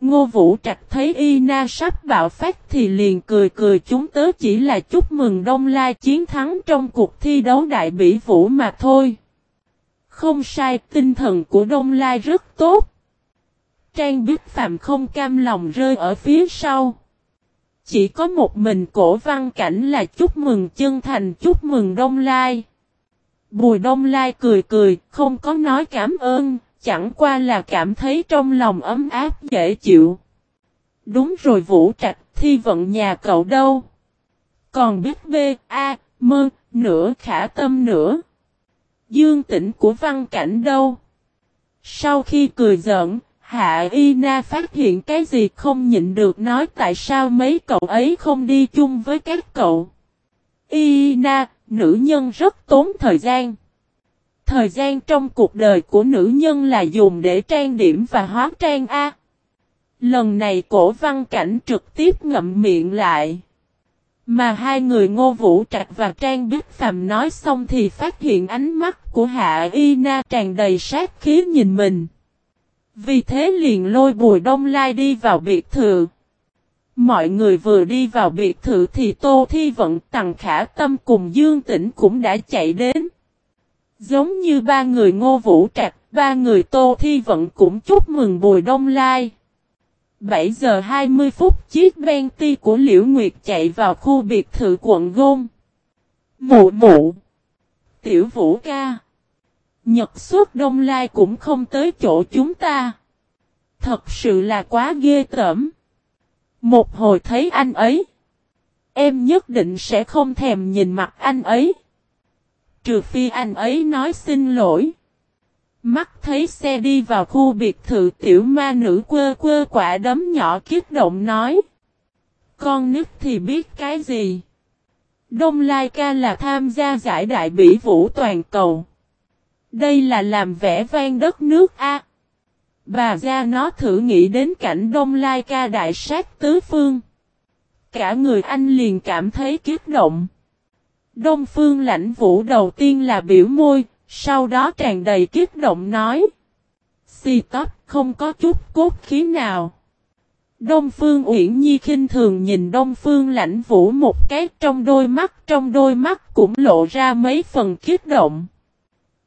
Ngô Vũ Trạch thấy Y Na sắp bạo phát thì liền cười cười chúng tớ chỉ là chúc mừng Đông Lai chiến thắng trong cuộc thi đấu đại bỉ vũ mà thôi. Không sai, tinh thần của Đông Lai rất tốt. Trang Bích Phạm không cam lòng rơi ở phía sau. Chỉ có một mình cổ văn cảnh là chúc mừng chân thành chúc mừng Đông Lai. Bùi Đông Lai cười cười, không có nói cảm ơn, chẳng qua là cảm thấy trong lòng ấm áp dễ chịu. Đúng rồi Vũ Trạch, thi vận nhà cậu đâu? Còn biết B, A, Mơ, nữa khả tâm nữa. Dương tĩnh của văn cảnh đâu? Sau khi cười giận, Hạ Y Na phát hiện cái gì không nhịn được nói tại sao mấy cậu ấy không đi chung với các cậu. Y Na, nữ nhân rất tốn thời gian. Thời gian trong cuộc đời của nữ nhân là dùng để trang điểm và hóa trang A. Lần này cổ văn cảnh trực tiếp ngậm miệng lại. Mà hai người Ngô Vũ Trạch và Trang Bích phàm nói xong thì phát hiện ánh mắt của Hạ Y Na tràn đầy sát khí nhìn mình. Vì thế liền lôi Bùi Đông Lai đi vào biệt thự. Mọi người vừa đi vào biệt thự thì Tô Thi Vận, Tằng Khả Tâm cùng Dương Tĩnh cũng đã chạy đến. Giống như ba người Ngô Vũ trạc ba người Tô Thi Vận cũng chúc mừng Bùi Đông Lai. 7 giờ 20 phút, chiếc Bentley của Liễu Nguyệt chạy vào khu biệt thự quận Gôn. Mụ mụ. Tiểu Vũ ca. Nhật suốt Đông Lai cũng không tới chỗ chúng ta. Thật sự là quá ghê tởm. Một hồi thấy anh ấy. Em nhất định sẽ không thèm nhìn mặt anh ấy. Trừ phi anh ấy nói xin lỗi. Mắt thấy xe đi vào khu biệt thự, tiểu ma nữ quơ quơ quả đấm nhỏ kiếp động nói. Con nít thì biết cái gì? Đông Lai ca là tham gia giải đại bỉ vũ toàn cầu. Đây là làm vẽ vang đất nước A. Bà ra nó thử nghĩ đến cảnh Đông Lai ca đại sát tứ phương. Cả người anh liền cảm thấy kiếp động. Đông phương lãnh vũ đầu tiên là biểu môi, sau đó tràn đầy kiếp động nói. Xì tóc không có chút cốt khí nào. Đông Phương Uyển Nhi khinh thường nhìn Đông Phương Lãnh Vũ một cái trong đôi mắt, trong đôi mắt cũng lộ ra mấy phần kiếp động.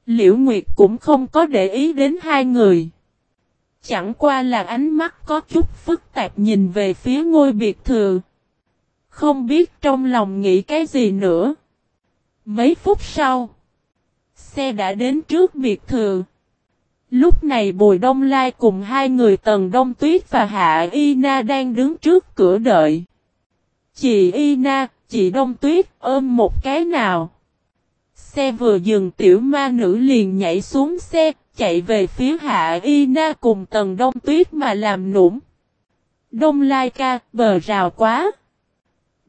Liễu Nguyệt cũng không có để ý đến hai người. Chẳng qua là ánh mắt có chút phức tạp nhìn về phía ngôi biệt thự. Không biết trong lòng nghĩ cái gì nữa. Mấy phút sau, xe đã đến trước biệt thự. Lúc này Bùi Đông Lai cùng hai người Tần Đông Tuyết và Hạ Y Na đang đứng trước cửa đợi. Chị Y Na, chị Đông Tuyết ôm một cái nào. Xe vừa dừng tiểu ma nữ liền nhảy xuống xe, chạy về phía Hạ Y Na cùng Tần Đông Tuyết mà làm nũng. Đông Lai ca, bờ rào quá.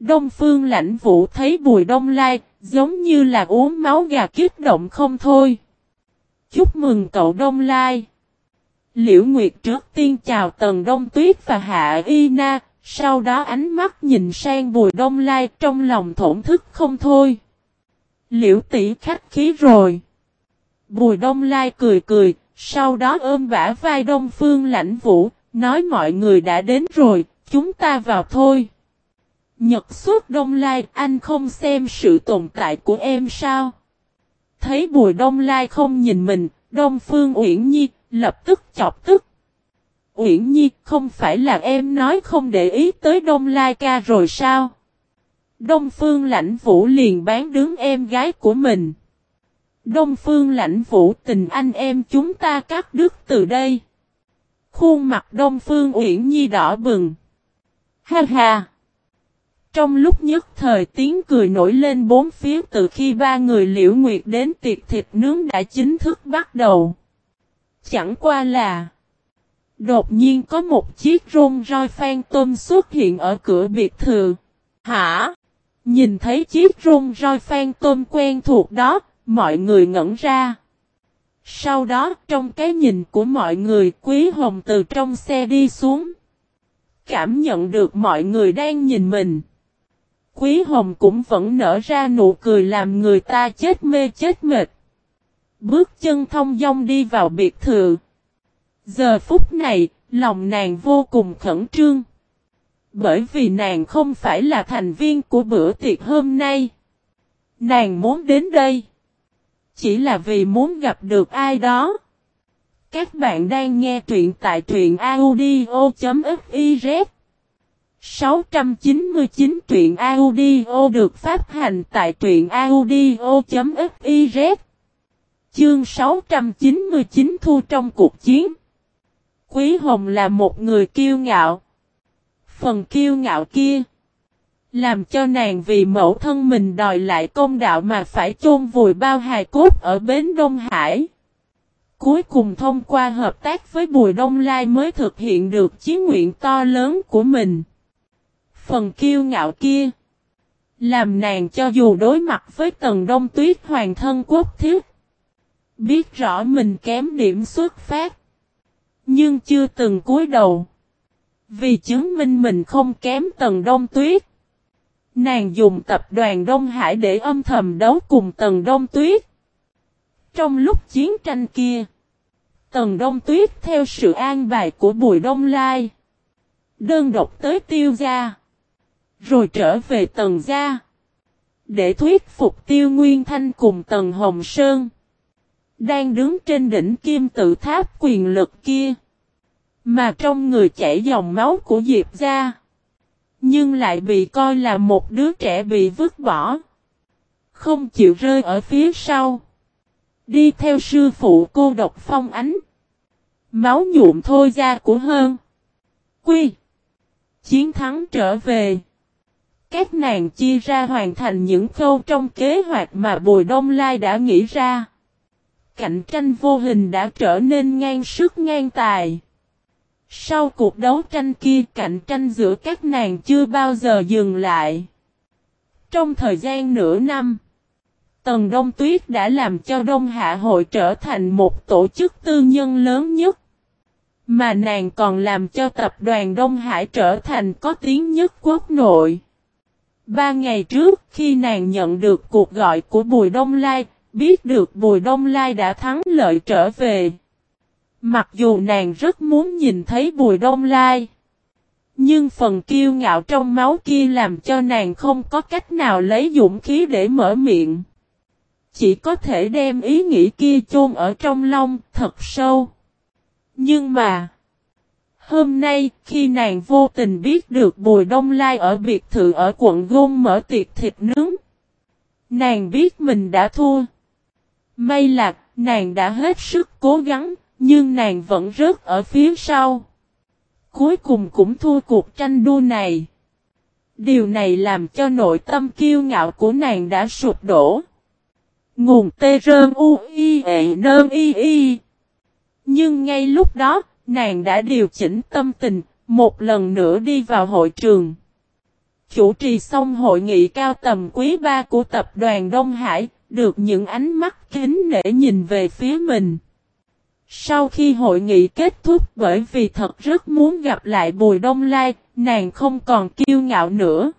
Đông Phương lãnh vũ thấy Bùi Đông Lai, giống như là uống máu gà kích động không thôi. Chúc mừng cậu Đông Lai. Liễu Nguyệt trước tiên chào Tần Đông Tuyết và Hạ Y Na, sau đó ánh mắt nhìn sang Bùi Đông Lai trong lòng thổn thức không thôi. Liễu tỷ khách khí rồi. Bùi Đông Lai cười cười, sau đó ôm vả vai Đông Phương lãnh vũ, nói mọi người đã đến rồi, chúng ta vào thôi. Nhật suốt Đông Lai, anh không xem sự tồn tại của em sao? Thấy Bùi Đông Lai không nhìn mình, Đông Phương Uyển Nhi, lập tức chọc tức. Uyển Nhi, không phải là em nói không để ý tới Đông Lai ca rồi sao? Đông Phương Lãnh Vũ liền bán đứng em gái của mình. Đông Phương Lãnh Vũ tình anh em chúng ta cắt đứt từ đây. Khuôn mặt Đông Phương Uyển Nhi đỏ bừng. Ha ha! Trong lúc nhất thời tiếng cười nổi lên bốn phía từ khi ba người liễu nguyệt đến tiệc thịt nướng đã chính thức bắt đầu. Chẳng qua là Đột nhiên có một chiếc rôn roi phan tôm xuất hiện ở cửa biệt thự. Hả? Nhìn thấy chiếc rôn roi phan tôm quen thuộc đó, mọi người ngẩn ra. Sau đó, trong cái nhìn của mọi người, Quý Hồng từ trong xe đi xuống. Cảm nhận được mọi người đang nhìn mình. Quý Hồng cũng vẫn nở ra nụ cười làm người ta chết mê chết mệt. Bước chân thông dong đi vào biệt thự. Giờ phút này, lòng nàng vô cùng khẩn trương. Bởi vì nàng không phải là thành viên của bữa tiệc hôm nay. Nàng muốn đến đây. Chỉ là vì muốn gặp được ai đó. Các bạn đang nghe truyện tại truyện audio.fiz 699 truyện audio được phát hành tại truyện audio.fiz Chương 699 thu trong cuộc chiến Quý Hồng là một người kiêu ngạo. Phần kiêu ngạo kia làm cho nàng vì mẫu thân mình đòi lại công đạo mà phải chôn vùi bao hài cốt ở bến Đông Hải. Cuối cùng thông qua hợp tác với Bùi Đông Lai mới thực hiện được chí nguyện to lớn của mình. Phần kiêu ngạo kia làm nàng cho dù đối mặt với tầng đông tuyết hoàng thân quốc thiết. Biết rõ mình kém điểm xuất phát. Nhưng chưa từng cúi đầu. Vì chứng minh mình không kém tầng đông tuyết. Nàng dùng tập đoàn Đông Hải để âm thầm đấu cùng tầng đông tuyết. Trong lúc chiến tranh kia. Tần đông tuyết theo sự an bài của Bùi Đông Lai. Đơn độc tới tiêu gia. Rồi trở về tầng gia. Để thuyết phục tiêu Nguyên Thanh cùng tầng Hồng Sơn. Đang đứng trên đỉnh kim tự tháp quyền lực kia. Mà trong người chảy dòng máu của Diệp gia. Nhưng lại bị coi là một đứa trẻ bị vứt bỏ. Không chịu rơi ở phía sau. Đi theo sư phụ cô độc phong ánh. Máu nhuộm thôi da của hơn. Quy. Chiến thắng trở về. Các nàng chia ra hoàn thành những khâu trong kế hoạch mà Bùi Đông Lai đã nghĩ ra. Cạnh tranh vô hình đã trở nên ngang sức ngang tài. Sau cuộc đấu tranh kia cạnh tranh giữa các nàng chưa bao giờ dừng lại. Trong thời gian nửa năm, Tần Đông Tuyết đã làm cho Đông Hạ Hội trở thành một tổ chức tư nhân lớn nhất. Mà nàng còn làm cho tập đoàn Đông Hải trở thành có tiếng nhất quốc nội. Ba ngày trước khi nàng nhận được cuộc gọi của Bùi Đông Lai, biết được Bùi Đông Lai đã thắng lợi trở về. Mặc dù nàng rất muốn nhìn thấy Bùi Đông Lai. Nhưng phần kiêu ngạo trong máu kia làm cho nàng không có cách nào lấy dũng khí để mở miệng. Chỉ có thể đem ý nghĩ kia chôn ở trong lòng thật sâu. Nhưng mà... Hôm nay, khi nàng vô tình biết được Bùi Đông Lai ở biệt thự ở quận Gôn mở tiệc thịt nướng. Nàng biết mình đã thua. May là, nàng đã hết sức cố gắng, nhưng nàng vẫn rớt ở phía sau. Cuối cùng cũng thua cuộc tranh đua này. Điều này làm cho nội tâm kiêu ngạo của nàng đã sụp đổ. Nguồn tê rơm u y ệ nơm y y. Nhưng ngay lúc đó, nàng đã điều chỉnh tâm tình, một lần nữa đi vào hội trường. Chủ trì xong hội nghị cao tầm quý ba của tập đoàn Đông Hải, được những ánh mắt kính nể nhìn về phía mình. Sau khi hội nghị kết thúc bởi vì thật rất muốn gặp lại Bùi Đông Lai, nàng không còn kiêu ngạo nữa.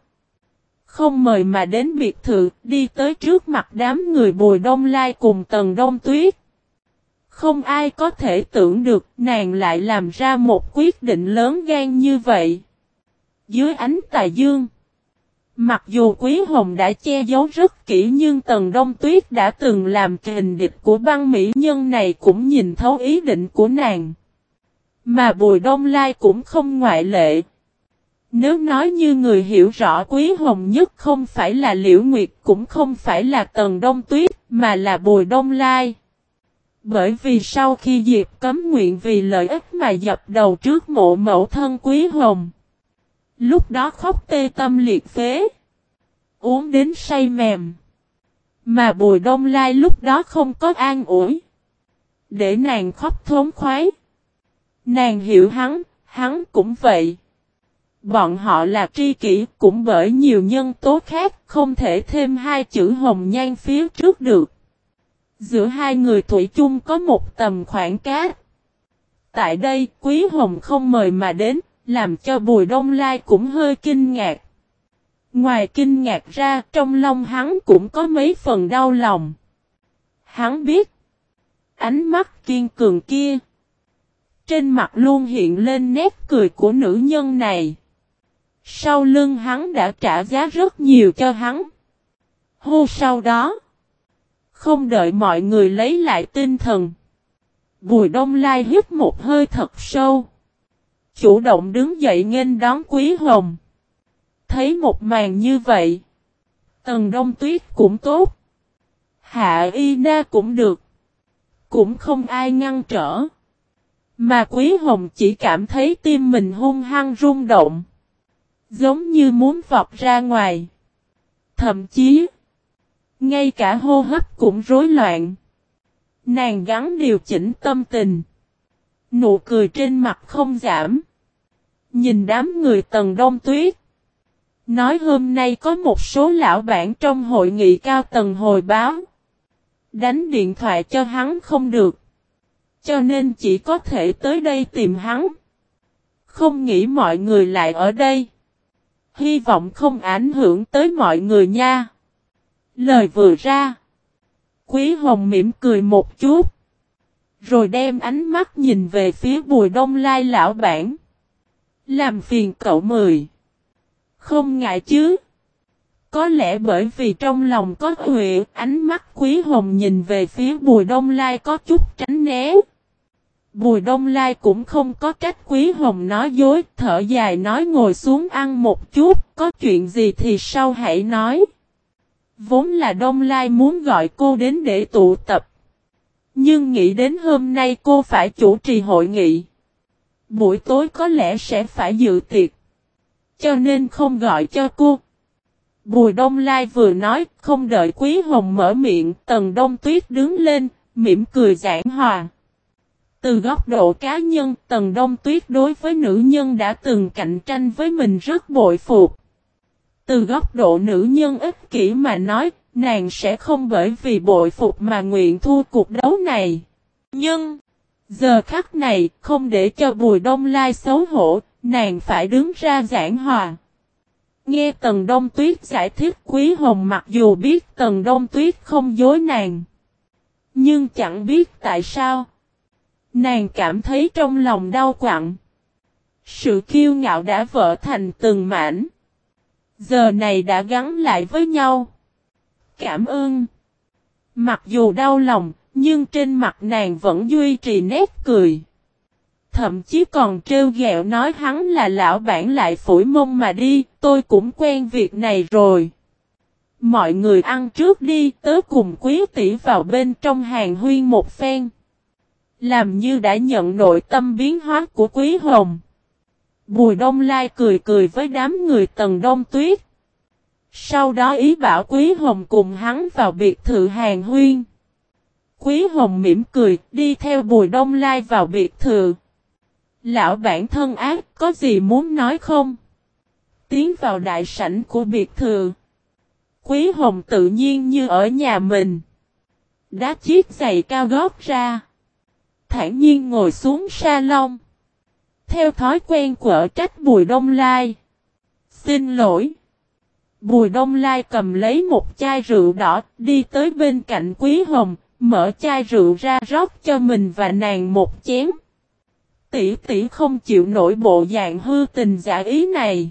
Không mời mà đến biệt thự, đi tới trước mặt đám người Bùi Đông Lai cùng Tần Đông Tuyết. Không ai có thể tưởng được, nàng lại làm ra một quyết định lớn gan như vậy. Dưới ánh tài dương. Mặc dù Quý Hồng đã che giấu rất kỹ nhưng Tần Đông Tuyết đã từng làm kình địch của băng mỹ nhân này cũng nhìn thấu ý định của nàng. Mà Bùi Đông Lai cũng không ngoại lệ. Nếu nói như người hiểu rõ Quý Hồng nhất không phải là Liễu Nguyệt cũng không phải là Tần Đông Tuyết mà là Bùi Đông Lai. Bởi vì sau khi Diệp cấm nguyện vì lợi ích mà dập đầu trước mộ mẫu thân Quý Hồng. Lúc đó khóc tê tâm liệt phế. Uống đến say mềm. Mà Bùi Đông Lai lúc đó không có an ủi. Để nàng khóc thốn khoái. Nàng hiểu hắn, hắn cũng vậy. Bọn họ là tri kỷ cũng bởi nhiều nhân tố khác không thể thêm hai chữ hồng nhan phía trước được. Giữa hai người Thủy chung có một tầm khoảng cát. Tại đây Quý Hồng không mời mà đến, làm cho Bùi Đông Lai cũng hơi kinh ngạc. Ngoài kinh ngạc ra trong lòng hắn cũng có mấy phần đau lòng. Hắn biết. Ánh mắt kiên cường kia. Trên mặt luôn hiện lên nét cười của nữ nhân này. Sau lưng hắn đã trả giá rất nhiều cho hắn. Hô sau đó. Không đợi mọi người lấy lại tinh thần. Bùi đông lai hít một hơi thật sâu. Chủ động đứng dậy nghênh đón quý hồng. Thấy một màn như vậy. Tần đông tuyết cũng tốt. Hạ y na cũng được. Cũng không ai ngăn trở. Mà quý hồng chỉ cảm thấy tim mình hung hăng rung động. Giống như muốn vọt ra ngoài. Thậm chí. Ngay cả hô hấp cũng rối loạn. Nàng gắn điều chỉnh tâm tình. Nụ cười trên mặt không giảm. Nhìn đám người tầng đông tuyết. Nói hôm nay có một số lão bản trong hội nghị cao tầng hồi báo. Đánh điện thoại cho hắn không được. Cho nên chỉ có thể tới đây tìm hắn. Không nghĩ mọi người lại ở đây. Hy vọng không ảnh hưởng tới mọi người nha. Lời vừa ra. Quý Hồng mỉm cười một chút. Rồi đem ánh mắt nhìn về phía bùi đông lai lão bản. Làm phiền cậu mười. Không ngại chứ. Có lẽ bởi vì trong lòng có huệ, ánh mắt quý hồng nhìn về phía bùi đông lai có chút tránh né. Bùi đông lai cũng không có trách quý hồng nói dối, thở dài nói ngồi xuống ăn một chút, có chuyện gì thì sau hãy nói. Vốn là đông lai muốn gọi cô đến để tụ tập. Nhưng nghĩ đến hôm nay cô phải chủ trì hội nghị. Buổi tối có lẽ sẽ phải dự tiệc. Cho nên không gọi cho cô. Bùi Đông Lai vừa nói, không đợi Quý Hồng mở miệng, Tần Đông Tuyết đứng lên, mỉm cười giảng hòa. Từ góc độ cá nhân, Tần Đông Tuyết đối với nữ nhân đã từng cạnh tranh với mình rất bội phục. Từ góc độ nữ nhân ích kỷ mà nói, nàng sẽ không bởi vì bội phục mà nguyện thua cuộc đấu này. Nhưng, giờ khắc này, không để cho Bùi Đông Lai xấu hổ, nàng phải đứng ra giảng hòa. Nghe Tần Đông Tuyết giải thích Quý Hồng mặc dù biết Tần Đông Tuyết không dối nàng. Nhưng chẳng biết tại sao. Nàng cảm thấy trong lòng đau quặn. Sự kiêu ngạo đã vỡ thành từng mảnh. Giờ này đã gắn lại với nhau. Cảm ơn. Mặc dù đau lòng, nhưng trên mặt nàng vẫn duy trì nét cười. Thậm chí còn trêu ghẹo nói hắn là lão bản lại phủi mông mà đi, tôi cũng quen việc này rồi. Mọi người ăn trước đi, tớ cùng quý tỷ vào bên trong hàng huyên một phen. Làm như đã nhận nội tâm biến hóa của quý hồng. Bùi đông lai cười cười với đám người tầng đông tuyết. Sau đó ý bảo quý hồng cùng hắn vào biệt thự hàng huyên. Quý hồng mỉm cười, đi theo bùi đông lai vào biệt thự. Lão bản thân ác, có gì muốn nói không? Tiến vào đại sảnh của biệt thự. Quý hồng tự nhiên như ở nhà mình. Đá chiếc giày cao gót ra. Thản nhiên ngồi xuống salon. Theo thói quen của trách Bùi Đông Lai. Xin lỗi. Bùi Đông Lai cầm lấy một chai rượu đỏ, đi tới bên cạnh Quý Hồng, mở chai rượu ra rót cho mình và nàng một chén tỷ tỷ không chịu nổi bộ dạng hư tình giả ý này.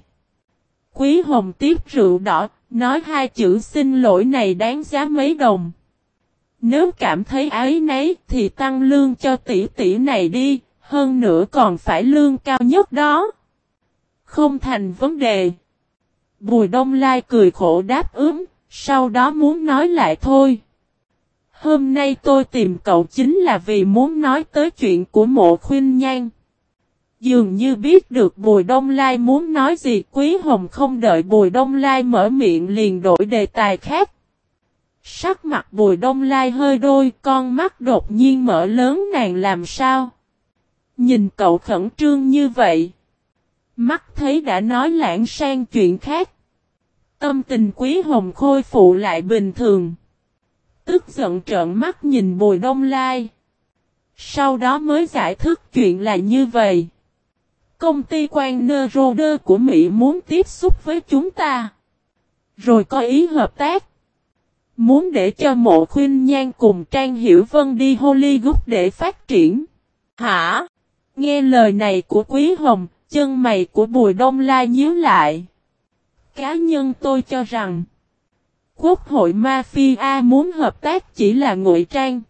Quý hồng tiếp rượu đỏ, nói hai chữ xin lỗi này đáng giá mấy đồng. Nếu cảm thấy ái nấy thì tăng lương cho tỷ tỷ này đi, hơn nữa còn phải lương cao nhất đó. Không thành vấn đề. Bùi Đông Lai cười khổ đáp ứng, sau đó muốn nói lại thôi. Hôm nay tôi tìm cậu chính là vì muốn nói tới chuyện của mộ khuyên nhan. Dường như biết được Bùi Đông Lai muốn nói gì Quý Hồng không đợi Bùi Đông Lai mở miệng liền đổi đề tài khác. Sắc mặt Bùi Đông Lai hơi đôi con mắt đột nhiên mở lớn nàng làm sao. Nhìn cậu khẩn trương như vậy. Mắt thấy đã nói lãng sang chuyện khác. Tâm tình Quý Hồng khôi phụ lại bình thường. Tức giận trợn mắt nhìn Bùi Đông Lai. Sau đó mới giải thích chuyện là như vậy. Công ty quan Neuroder của Mỹ muốn tiếp xúc với chúng ta. Rồi có ý hợp tác. Muốn để cho mộ khuyên nhan cùng Trang Hiểu Vân đi Hollywood để phát triển. Hả? Nghe lời này của Quý Hồng, chân mày của Bùi Đông Lai nhíu lại. Cá nhân tôi cho rằng, Quốc hội Mafia muốn hợp tác chỉ là ngụy trang.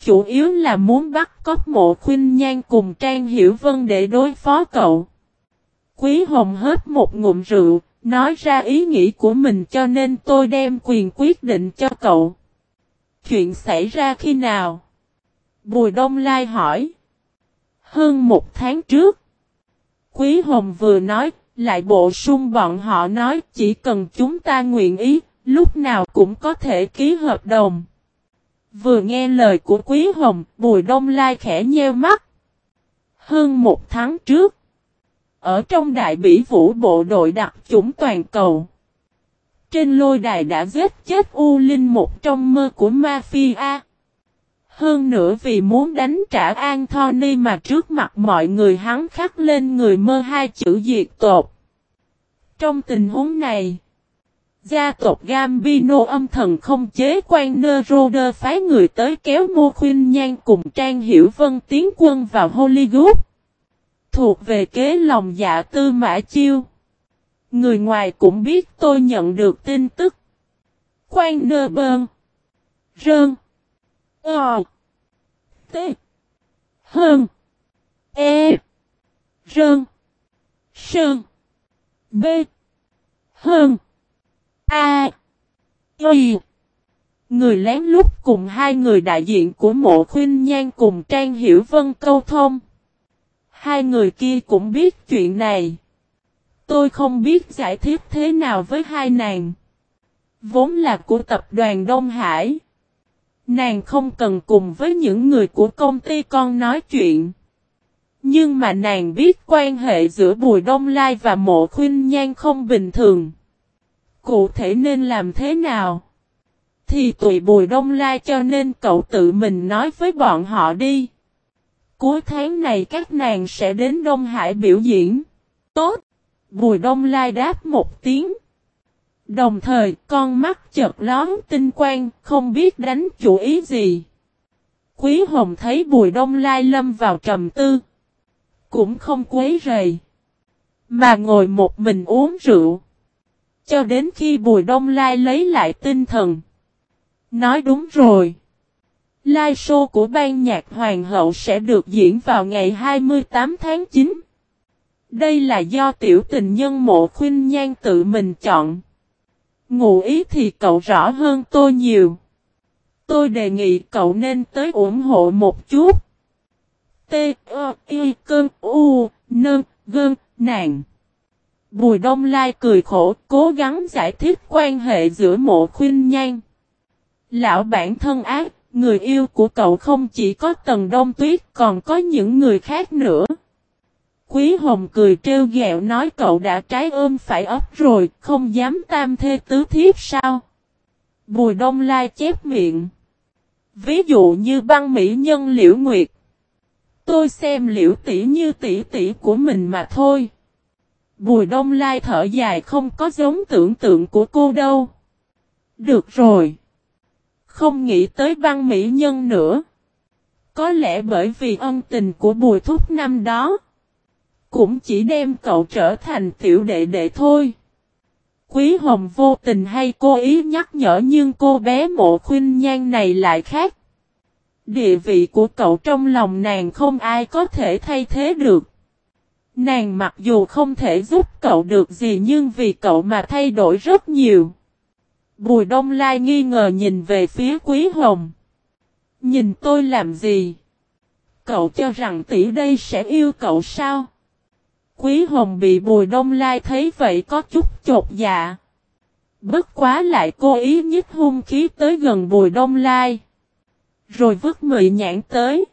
Chủ yếu là muốn bắt cóc mộ khuyên nhan cùng Trang Hiểu Vân để đối phó cậu. Quý Hồng hết một ngụm rượu, nói ra ý nghĩ của mình cho nên tôi đem quyền quyết định cho cậu. Chuyện xảy ra khi nào? Bùi Đông Lai hỏi. Hơn một tháng trước. Quý Hồng vừa nói, lại bổ sung bọn họ nói chỉ cần chúng ta nguyện ý, lúc nào cũng có thể ký hợp đồng. Vừa nghe lời của Quý Hồng, Bùi Đông Lai khẽ nheo mắt. Hơn một tháng trước, ở trong đại bỉ vũ bộ đội đặc chủng toàn cầu, trên lôi đài đã giết chết U Linh một trong mơ của Mafia. Hơn nữa vì muốn đánh trả Anthony mà trước mặt mọi người hắn khắc lên người mơ hai chữ diệt tột. Trong tình huống này, Gia tộc Gambino âm thần không chế quan Neroder phái người tới kéo Mô Khuyên Nhan cùng Trang Hiểu Vân tiến quân vào Hollywood. Thuộc về kế lòng dạ tư mã chiêu. Người ngoài cũng biết tôi nhận được tin tức. Quan Nơ Bơn. Rơn. O. T. Hơn. E. Rơn. Sơn. B. Hơn. A. Y. Người lén lút cùng hai người đại diện của mộ khuyên nhan cùng Trang Hiểu Vân câu thông. Hai người kia cũng biết chuyện này. Tôi không biết giải thích thế nào với hai nàng. Vốn là của tập đoàn Đông Hải. Nàng không cần cùng với những người của công ty con nói chuyện. Nhưng mà nàng biết quan hệ giữa Bùi Đông Lai và Mộ Khuynh Nhan không bình thường. Cụ thể nên làm thế nào? Thì tùy Bùi Đông Lai cho nên cậu tự mình nói với bọn họ đi. Cuối tháng này các nàng sẽ đến Đông Hải biểu diễn. Tốt! Bùi Đông Lai đáp một tiếng. Đồng thời con mắt chợt lón tinh quang, không biết đánh chủ ý gì. Quý Hồng thấy Bùi Đông Lai lâm vào trầm tư. Cũng không quấy rầy. Mà ngồi một mình uống rượu. Cho đến khi Bùi Đông Lai lấy lại tinh thần. Nói đúng rồi. Live show của ban nhạc Hoàng hậu sẽ được diễn vào ngày 28 tháng 9. Đây là do tiểu tình nhân mộ khuyên nhan tự mình chọn. Ngụ ý thì cậu rõ hơn tôi nhiều. Tôi đề nghị cậu nên tới ủng hộ một chút. T, ơ, y, cơn, u, nơn, gơn, nàng. Bùi Đông Lai cười khổ, cố gắng giải thích quan hệ giữa mộ khuyên nhan. Lão bản thân ác, người yêu của cậu không chỉ có tầng đông tuyết còn có những người khác nữa. Quý Hồng cười trêu ghẹo nói cậu đã trái ôm phải ấp rồi, không dám tam thê tứ thiếp sao. Bùi Đông Lai chép miệng. Ví dụ như băng mỹ nhân liễu nguyệt. Tôi xem liễu tỷ như tỷ tỷ của mình mà thôi. Bùi Đông Lai thở dài không có giống tưởng tượng của cô đâu. Được rồi. Không nghĩ tới băng mỹ nhân nữa. Có lẽ bởi vì ân tình của bùi thúc năm đó. Cũng chỉ đem cậu trở thành tiểu đệ đệ thôi. Quý Hồng vô tình hay cố ý nhắc nhở nhưng cô bé mộ khuyên nhan này lại khác. Địa vị của cậu trong lòng nàng không ai có thể thay thế được. Nàng mặc dù không thể giúp cậu được gì nhưng vì cậu mà thay đổi rất nhiều. Bùi Đông Lai nghi ngờ nhìn về phía Quý Hồng. Nhìn tôi làm gì? Cậu cho rằng tỷ đây sẽ yêu cậu sao? Quý Hồng bị Bùi Đông Lai thấy vậy có chút chột dạ. Bất quá lại cố ý nhích hung khí tới gần Bùi Đông Lai. Rồi vứt mị nhãn tới.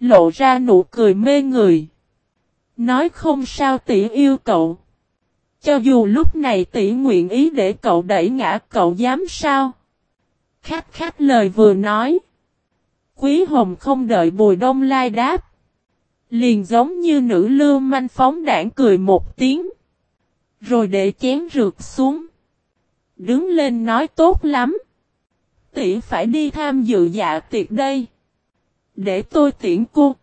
Lộ ra nụ cười mê người. Nói không sao tỷ yêu cậu. Cho dù lúc này tỷ nguyện ý để cậu đẩy ngã cậu dám sao? Khách khách lời vừa nói. Quý Hồng không đợi Bùi Đông Lai đáp. Liền giống như nữ lưu manh phóng đảng cười một tiếng. Rồi để chén rượt xuống. Đứng lên nói tốt lắm. Tỷ phải đi tham dự dạ tiệc đây. Để tôi tiễn cô.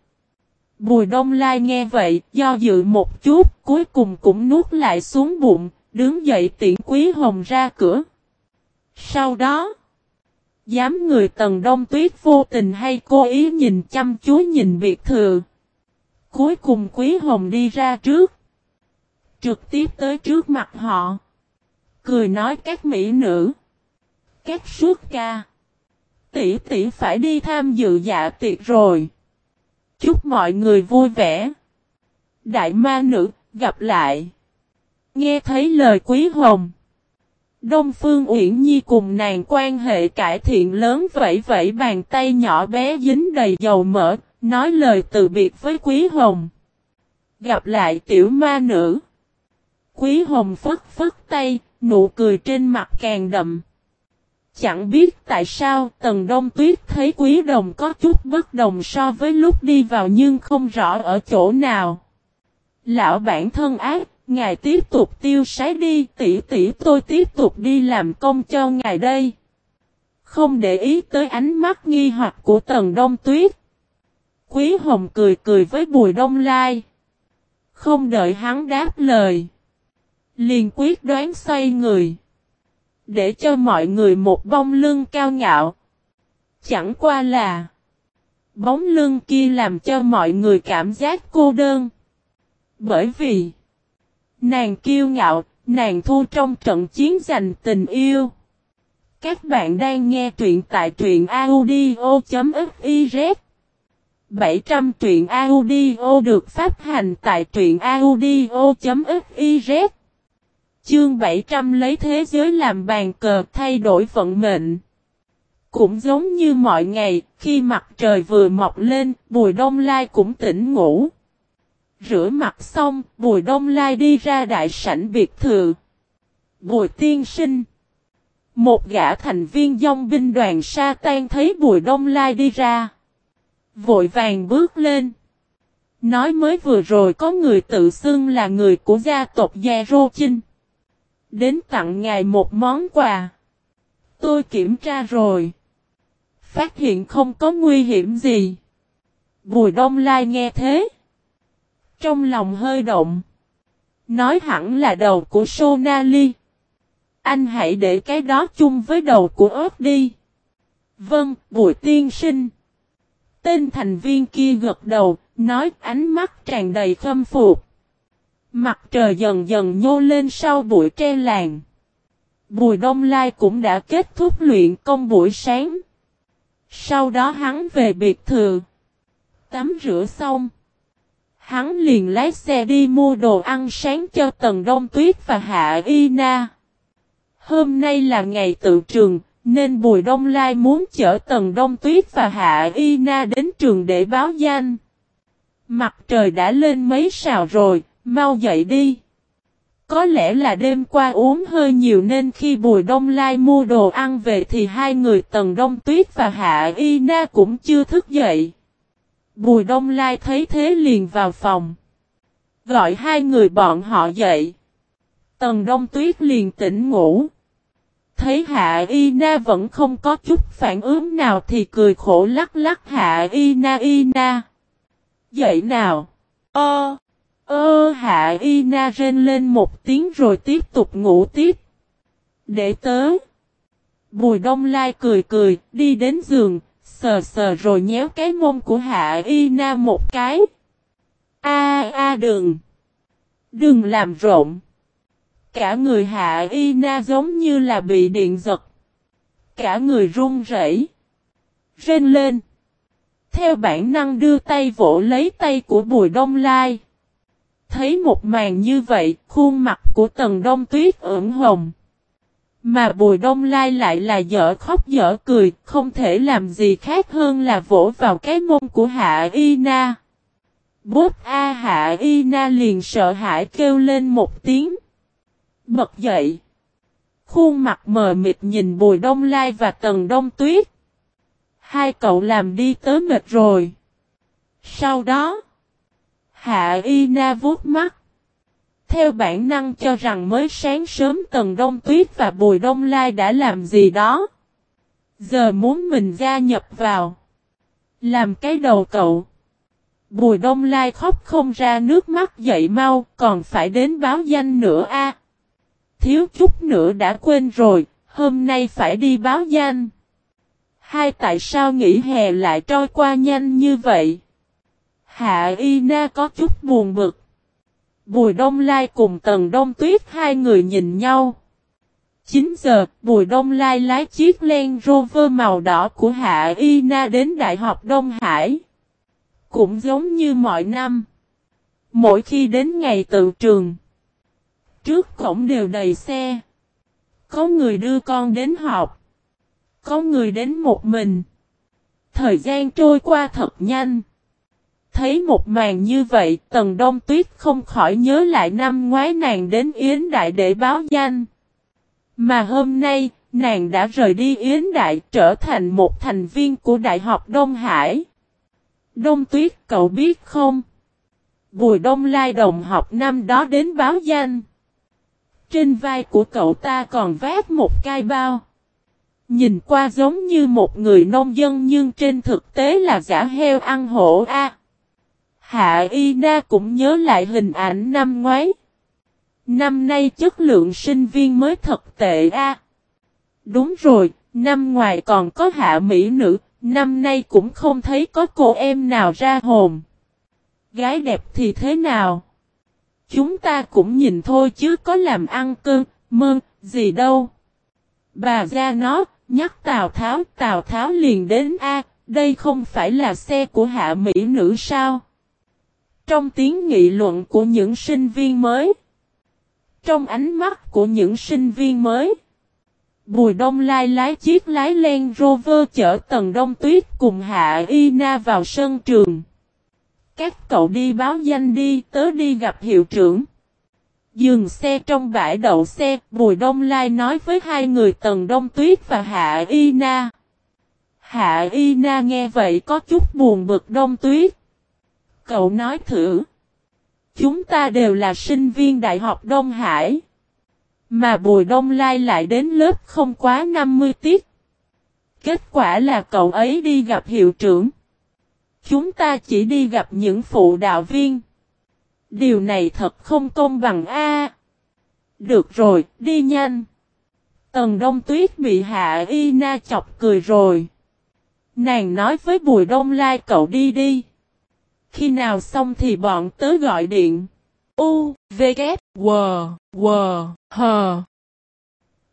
Bùi Đông Lai nghe vậy, do dự một chút, cuối cùng cũng nuốt lại xuống bụng, đứng dậy tiễn Quý Hồng ra cửa. Sau đó, dám người Tần Đông Tuyết vô tình hay cố ý nhìn chăm chú nhìn biệt thừa. Cuối cùng Quý Hồng đi ra trước. Trực tiếp tới trước mặt họ. Cười nói các mỹ nữ. Các suốt ca. Tỷ tỷ phải đi tham dự dạ tiệc rồi. Chúc mọi người vui vẻ. Đại ma nữ, gặp lại. Nghe thấy lời quý hồng. Đông Phương Uyển Nhi cùng nàng quan hệ cải thiện lớn vẫy vẫy bàn tay nhỏ bé dính đầy dầu mỡ, nói lời từ biệt với Quý Hồng. Gặp lại tiểu ma nữ. Quý Hồng phất phất tay, nụ cười trên mặt càng đậm. Chẳng biết tại sao Tần Đông Tuyết thấy Quý Đồng có chút bất đồng so với lúc đi vào nhưng không rõ ở chỗ nào. Lão bản thân ác, ngài tiếp tục tiêu sái đi, tỷ tỷ tôi tiếp tục đi làm công cho ngài đây. Không để ý tới ánh mắt nghi hoặc của Tần Đông Tuyết. Quý Hồng cười cười với Bùi Đông Lai. Không đợi hắn đáp lời. Liền quyết đoán xoay người. Để cho mọi người một bông lưng cao ngạo. Chẳng qua là. Bóng lưng kia làm cho mọi người cảm giác cô đơn. Bởi vì. Nàng kiêu ngạo, nàng thu trong trận chiến giành tình yêu. Các bạn đang nghe truyện tại truyện audio.fif 700 truyện audio được phát hành tại truyện audio.fiz Chương 700 lấy thế giới làm bàn cờ thay đổi vận mệnh. Cũng giống như mọi ngày, khi mặt trời vừa mọc lên, Bùi Đông Lai cũng tỉnh ngủ. Rửa mặt xong, Bùi Đông Lai đi ra đại sảnh biệt thự. Bùi tiên sinh. Một gã thành viên dòng binh đoàn sa tan thấy Bùi Đông Lai đi ra. Vội vàng bước lên. Nói mới vừa rồi có người tự xưng là người của gia tộc Gia Rô Chinh. Đến tặng ngài một món quà. Tôi kiểm tra rồi. Phát hiện không có nguy hiểm gì. Bùi Đông Lai nghe thế. Trong lòng hơi động. Nói hẳn là đầu của Sonali. Anh hãy để cái đó chung với đầu của ớt đi. Vâng, bùi tiên sinh. Tên thành viên kia gật đầu, nói ánh mắt tràn đầy khâm phục. Mặt trời dần dần nhô lên sau bụi tre làng. Bùi Đông Lai cũng đã kết thúc luyện công buổi sáng. Sau đó hắn về biệt thự. Tắm rửa xong. Hắn liền lái xe đi mua đồ ăn sáng cho Tần Đông Tuyết và Hạ Y Na. Hôm nay là ngày tự trường, nên Bùi Đông Lai muốn chở Tần Đông Tuyết và Hạ Y Na đến trường để báo danh. Mặt trời đã lên mấy sào rồi, Mau dậy đi. Có lẽ là đêm qua uống hơi nhiều nên khi Bùi Đông Lai mua đồ ăn về thì hai người Tần Đông Tuyết và Hạ Y Na cũng chưa thức dậy. Bùi Đông Lai thấy thế liền vào phòng. Gọi hai người bọn họ dậy. Tần Đông Tuyết liền tỉnh ngủ. Thấy Hạ Y Na vẫn không có chút phản ứng nào thì cười khổ lắc lắc Hạ Y Na Y Na. Dậy nào. Ơ. Ơ hạ y na rên lên một tiếng rồi tiếp tục ngủ tiếp. Để tớ. Bùi đông lai cười cười, đi đến giường, Sờ sờ rồi nhéo cái mông của Hạ Y Na một cái. A a đừng. Đừng làm rộn. Cả người Hạ Y Na giống như là bị điện giật. Cả người run rẩy, Rên lên. Theo bản năng đưa tay vỗ lấy tay của Bùi Đông Lai. Thấy một màn như vậy, khuôn mặt của Tần Đông Tuyết ửng hồng. Mà Bùi Đông Lai lại là dở khóc dở cười, không thể làm gì khác hơn là vỗ vào cái mông của Hạ Y Na. Bốp A Hạ Y Na liền sợ hãi kêu lên một tiếng. Bật dậy. Khuôn mặt mờ mịt nhìn Bùi Đông Lai và Tần Đông Tuyết. Hai cậu làm đi tới mệt rồi. Sau đó, Hạ Y Na vuốt mắt. Theo bản năng cho rằng mới sáng sớm Tần Đông Tuyết và Bùi Đông Lai đã làm gì đó. Giờ muốn mình gia nhập vào. Làm cái đầu cậu. Bùi Đông Lai khóc không ra nước mắt dậy mau, còn phải đến báo danh nữa a. Thiếu chút nữa đã quên rồi, hôm nay phải đi báo danh. Hai tại sao nghỉ hè lại trôi qua nhanh như vậy? Hạ Y Na có chút buồn bực. Bùi Đông Lai cùng Tần Đông Tuyết hai người nhìn nhau. 9 giờ, Bùi Đông Lai lái chiếc Land Rover màu đỏ của Hạ Y Na đến Đại học Đông Hải. Cũng giống như mọi năm. Mỗi khi đến ngày tự trường, trước cổng đều đầy xe. Có người đưa con đến học. Có người đến một mình. Thời gian trôi qua thật nhanh. Thấy một màn như vậy, Tần Đông Tuyết không khỏi nhớ lại năm ngoái nàng đến Yến Đại để báo danh. Mà hôm nay, nàng đã rời đi Yến Đại trở thành một thành viên của Đại học Đông Hải. Đông Tuyết cậu biết không? Bùi Đông Lai đồng học năm đó đến báo danh. Trên vai của cậu ta còn vác một cai bao. Nhìn qua giống như một người nông dân nhưng trên thực tế là giả heo ăn hổ a. Hạ Y Na cũng nhớ lại hình ảnh năm ngoái. Năm nay chất lượng sinh viên mới thật tệ a. Đúng rồi, năm ngoài còn có hạ mỹ nữ, năm nay cũng không thấy có cô em nào ra hồn. Gái đẹp thì thế nào? Chúng ta cũng nhìn thôi chứ có làm ăn cơn, mơn, gì đâu. Bà ra nó, nhắc Tào Tháo, Tào Tháo liền đến A, đây không phải là xe của hạ mỹ nữ sao? Trong tiếng nghị luận của những sinh viên mới. Trong ánh mắt của những sinh viên mới. Bùi Đông Lai lái chiếc lái len Rover chở Tần Đông Tuyết cùng Hạ Y Na vào sân trường. Các cậu đi báo danh đi, tớ đi gặp hiệu trưởng. Dừng xe trong bãi đậu xe, Bùi Đông Lai nói với hai người Tần Đông Tuyết và Hạ Y Na. Hạ Y Na nghe vậy có chút buồn bực Đông Tuyết. Cậu nói thử. Chúng ta đều là sinh viên Đại học Đông Hải. Mà Bùi Đông Lai lại đến lớp không quá 50 tiết. Kết quả là cậu ấy đi gặp hiệu trưởng. Chúng ta chỉ đi gặp những phụ đạo viên. Điều này thật không công bằng a. được rồi, đi nhanh. Tần Đông Tuyết bị Hạ Y Na chọc cười rồi. Nàng nói với Bùi Đông Lai cậu đi đi. Khi nào xong thì bọn tớ gọi điện. U, V, K, W, W, H.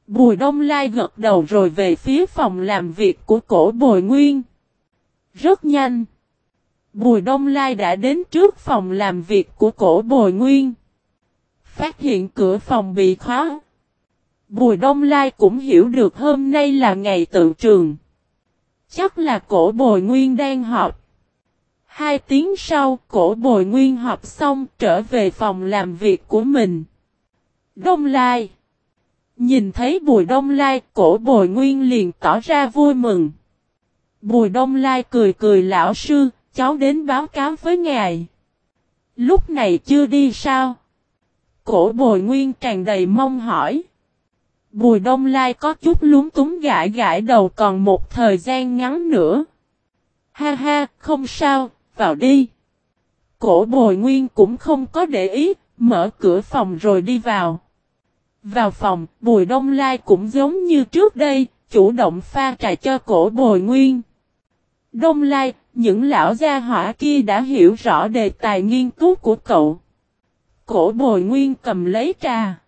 Bùi Đông Lai gật đầu rồi về phía phòng làm việc của cổ Bồi Nguyên. Rất nhanh. Bùi Đông Lai đã đến trước phòng làm việc của cổ Bồi Nguyên. Phát hiện cửa phòng bị khóa. Bùi Đông Lai cũng hiểu được hôm nay là ngày tự trường. Chắc là cổ Bồi Nguyên đang họp. Hai tiếng sau, cổ bồi nguyên họp xong trở về phòng làm việc của mình. Đông Lai Nhìn thấy Bùi Đông Lai, cổ bồi nguyên liền tỏ ra vui mừng. Bùi Đông Lai cười cười lão sư, cháu đến báo cáo với ngài. Lúc này chưa đi sao? Cổ bồi nguyên tràn đầy mong hỏi. Bùi Đông Lai có chút lúng túng gãi gãi đầu còn một thời gian ngắn nữa. Ha ha, không sao, vào đi. Cổ bồi nguyên cũng không có để ý, mở cửa phòng rồi đi vào. Vào phòng, Bùi Đông Lai cũng giống như trước đây, chủ động pha trà cho cổ bồi nguyên. Đông Lai, những lão gia hỏa kia đã hiểu rõ đề tài nghiên cứu của cậu. Cổ bồi nguyên cầm lấy trà.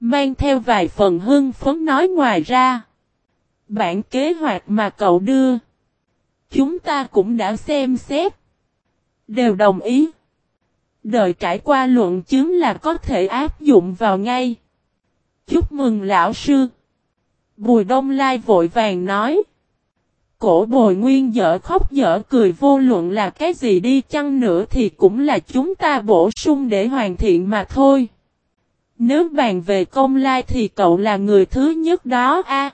Mang theo vài phần hưng phấn nói ngoài ra. Bản kế hoạch mà cậu đưa. Chúng ta cũng đã xem xét. Đều đồng ý. Đợi trải qua luận chứng là có thể áp dụng vào ngay. Chúc mừng lão sư. Bùi Đông Lai vội vàng nói. Cổ bồi nguyên dở khóc dở cười vô luận là cái gì đi chăng nữa thì cũng là chúng ta bổ sung để hoàn thiện mà thôi. Nếu bàn về công lai thì cậu là người thứ nhất đó a.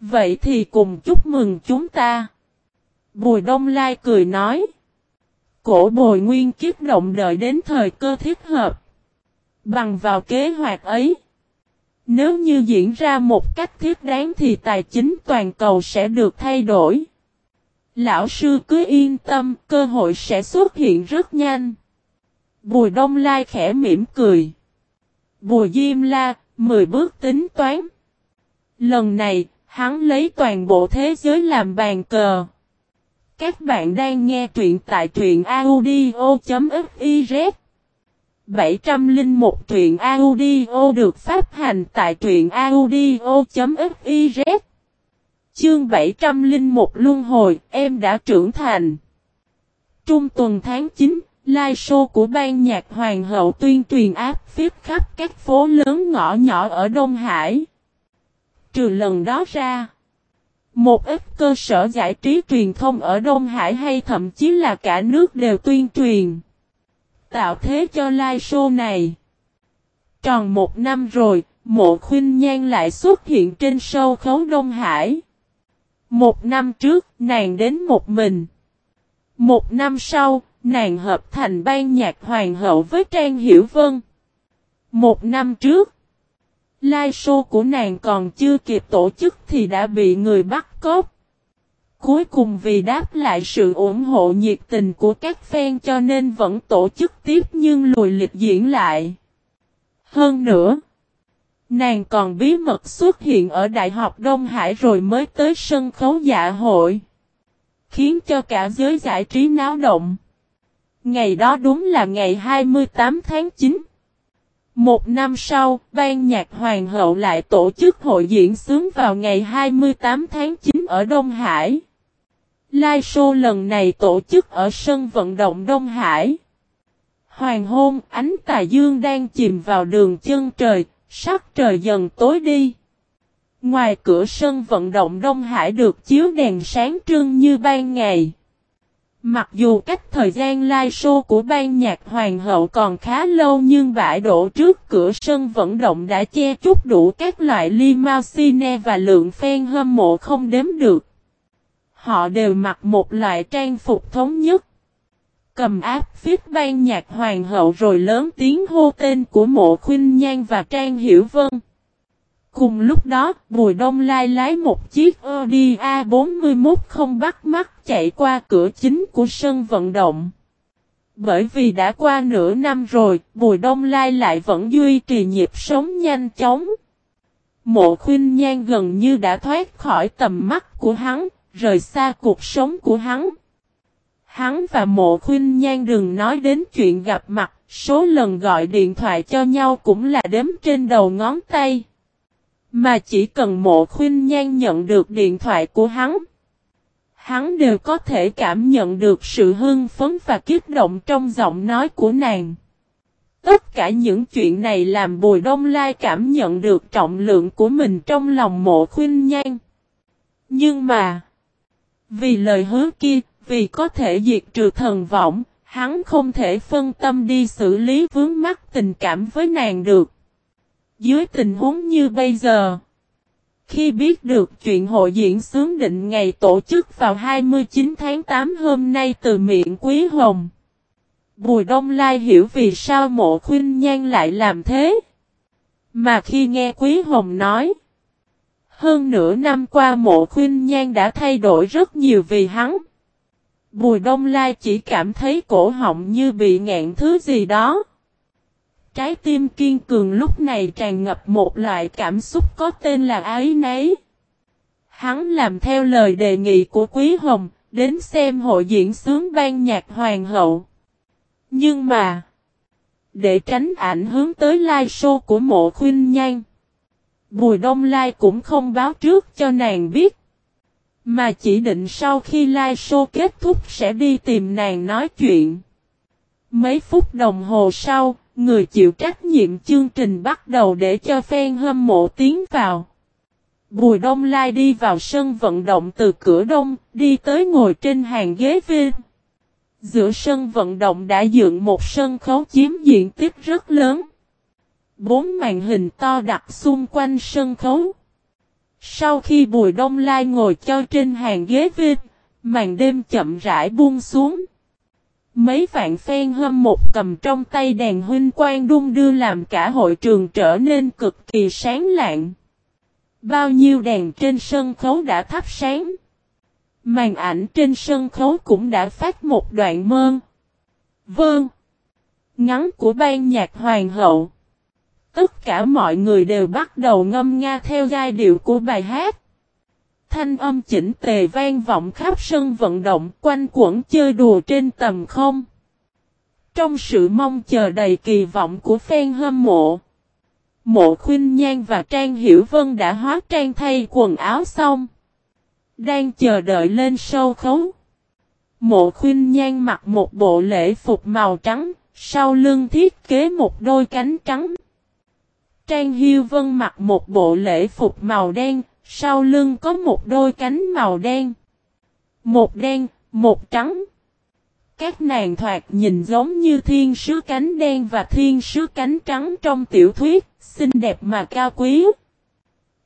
vậy thì cùng chúc mừng chúng ta. Bùi Đông Lai cười nói. Cổ bồi nguyên kiếp động đợi đến thời cơ thích hợp. Bằng vào kế hoạch ấy. Nếu như diễn ra một cách thiết đáng thì tài chính toàn cầu sẽ được thay đổi. Lão sư cứ yên tâm, cơ hội sẽ xuất hiện rất nhanh. Bùi Đông Lai khẽ mỉm cười. Bùi Diêm La, 10 bước tính toán. Lần này, hắn lấy toàn bộ thế giới làm bàn cờ. Các bạn đang nghe truyện tại truyện audio.fif 701 truyện audio được phát hành tại truyện audio.fiz Chương 701 Luân Hồi, em đã trưởng thành. Trung tuần tháng 9, live show của ban nhạc Hoàng hậu tuyên truyền áp phiếp khắp các phố lớn ngõ nhỏ ở Đông Hải. Trừ lần đó ra, một ít cơ sở giải trí truyền thông ở Đông Hải hay thậm chí là cả nước đều tuyên truyền. Tạo thế cho live show này. Tròn một năm rồi, mộ khuyên nhan lại xuất hiện trên show khấu Đông Hải. Một năm trước, nàng đến một mình. Một năm sau, nàng hợp thành ban nhạc hoàng hậu với Trang Hiểu Vân. Một năm trước, live show của nàng còn chưa kịp tổ chức thì đã bị người bắt cóc. Cuối cùng vì đáp lại sự ủng hộ nhiệt tình của các fan cho nên vẫn tổ chức tiếp nhưng lùi lịch diễn lại. Hơn nữa, nàng còn bí mật xuất hiện ở Đại học Đông Hải rồi mới tới sân khấu dạ hội. Khiến cho cả giới giải trí náo động. Ngày đó đúng là ngày 28 tháng 9. Một năm sau, ban nhạc Hoàng hậu lại tổ chức hội diễn sướng vào ngày 28 tháng 9 ở Đông Hải. Live show lần này tổ chức ở sân vận động Đông Hải. Hoàng hôn, ánh tà dương đang chìm vào đường chân trời, sắc trời dần tối đi. Ngoài cửa sân vận động Đông Hải được chiếu đèn sáng trưng như ban ngày. Mặc dù cách thời gian live show của ban nhạc Hoàng hậu còn khá lâu nhưng bãi đổ trước cửa sân vận động đã che chút đủ các loại limousine và lượng fan hâm mộ không đếm được. Họ đều mặc một loại trang phục thống nhất. Cầm áp viết ban nhạc Hoàng hậu rồi lớn tiếng hô tên của mộ khuyên nhan và Trang Hiểu Vân. Cùng lúc đó, Bùi Đông Lai lái một chiếc Audi A41 không bắt mắt chạy qua cửa chính của sân vận động. Bởi vì đã qua nửa năm rồi, Bùi Đông Lai lại vẫn duy trì nhịp sống nhanh chóng. Mộ khuyên nhan gần như đã thoát khỏi tầm mắt của hắn, rời xa cuộc sống của hắn. Hắn và mộ khuyên nhan đừng nói đến chuyện gặp mặt, số lần gọi điện thoại cho nhau cũng là đếm trên đầu ngón tay. Mà chỉ cần mộ khuyên nhan nhận được điện thoại của hắn. Hắn đều có thể cảm nhận được sự hưng phấn và kích động trong giọng nói của nàng. Tất cả những chuyện này làm Bùi Đông Lai cảm nhận được trọng lượng của mình trong lòng mộ khuyên nhan. Nhưng mà, vì lời hứa kia, vì có thể diệt trừ thần vọng, hắn không thể phân tâm đi xử lý vướng mắc tình cảm với nàng được. Dưới tình huống như bây giờ, khi biết được chuyện hội diễn sướng định ngày tổ chức vào 29 tháng 8 hôm nay từ miệng Quý Hồng, Bùi Đông Lai hiểu vì sao mộ khuyên nhan lại làm thế. Mà khi nghe Quý Hồng nói, hơn nửa năm qua mộ khuyên nhan đã thay đổi rất nhiều vì hắn. Bùi Đông Lai chỉ cảm thấy cổ họng như bị ngạn thứ gì đó. Trái tim kiên cường lúc này tràn ngập một loại cảm xúc có tên là ái nấy. Hắn làm theo lời đề nghị của Quý Hồng, đến xem hội diễn sướng ban nhạc hoàng hậu. Nhưng mà, để tránh ảnh hướng tới live show của mộ khuyên nhan, Bùi Đông Lai cũng không báo trước cho nàng biết. Mà chỉ định sau khi live show kết thúc sẽ đi tìm nàng nói chuyện. Mấy phút đồng hồ sau, người chịu trách nhiệm chương trình bắt đầu để cho fan hâm mộ tiến vào. Bùi Đông Lai đi vào sân vận động từ cửa đông, đi tới ngồi trên hàng ghế viên. Giữa sân vận động đã dựng một sân khấu chiếm diện tích rất lớn. Bốn màn hình to đặt xung quanh sân khấu. Sau khi Bùi Đông Lai ngồi cho trên hàng ghế vip, màn đêm chậm rãi buông xuống. Mấy vạn phen hâm một cầm trong tay đèn huynh quang đung đưa làm cả hội trường trở nên cực kỳ sáng lạng. Bao nhiêu đèn trên sân khấu đã thắp sáng. Màn ảnh trên sân khấu cũng đã phát một đoạn mơn. Vâng. Ngắn của ban nhạc hoàng hậu. Tất cả mọi người đều bắt đầu ngâm nga theo giai điệu của bài hát. Thanh âm chỉnh tề vang vọng khắp sân vận động quanh quẩn chơi đùa trên tầm không. Trong sự mong chờ đầy kỳ vọng của fan hâm mộ. Mộ khuyên nhan và Trang Hiểu Vân đã hóa trang thay quần áo xong. Đang chờ đợi lên sâu khấu. Mộ khuyên nhan mặc một bộ lễ phục màu trắng, sau lưng thiết kế một đôi cánh trắng. Trang Hiêu Vân mặc một bộ lễ phục màu đen, sau lưng có một đôi cánh màu đen. Một đen, một trắng. Các nàng thoạt nhìn giống như thiên sứ cánh đen và thiên sứ cánh trắng trong tiểu thuyết, xinh đẹp mà cao quý.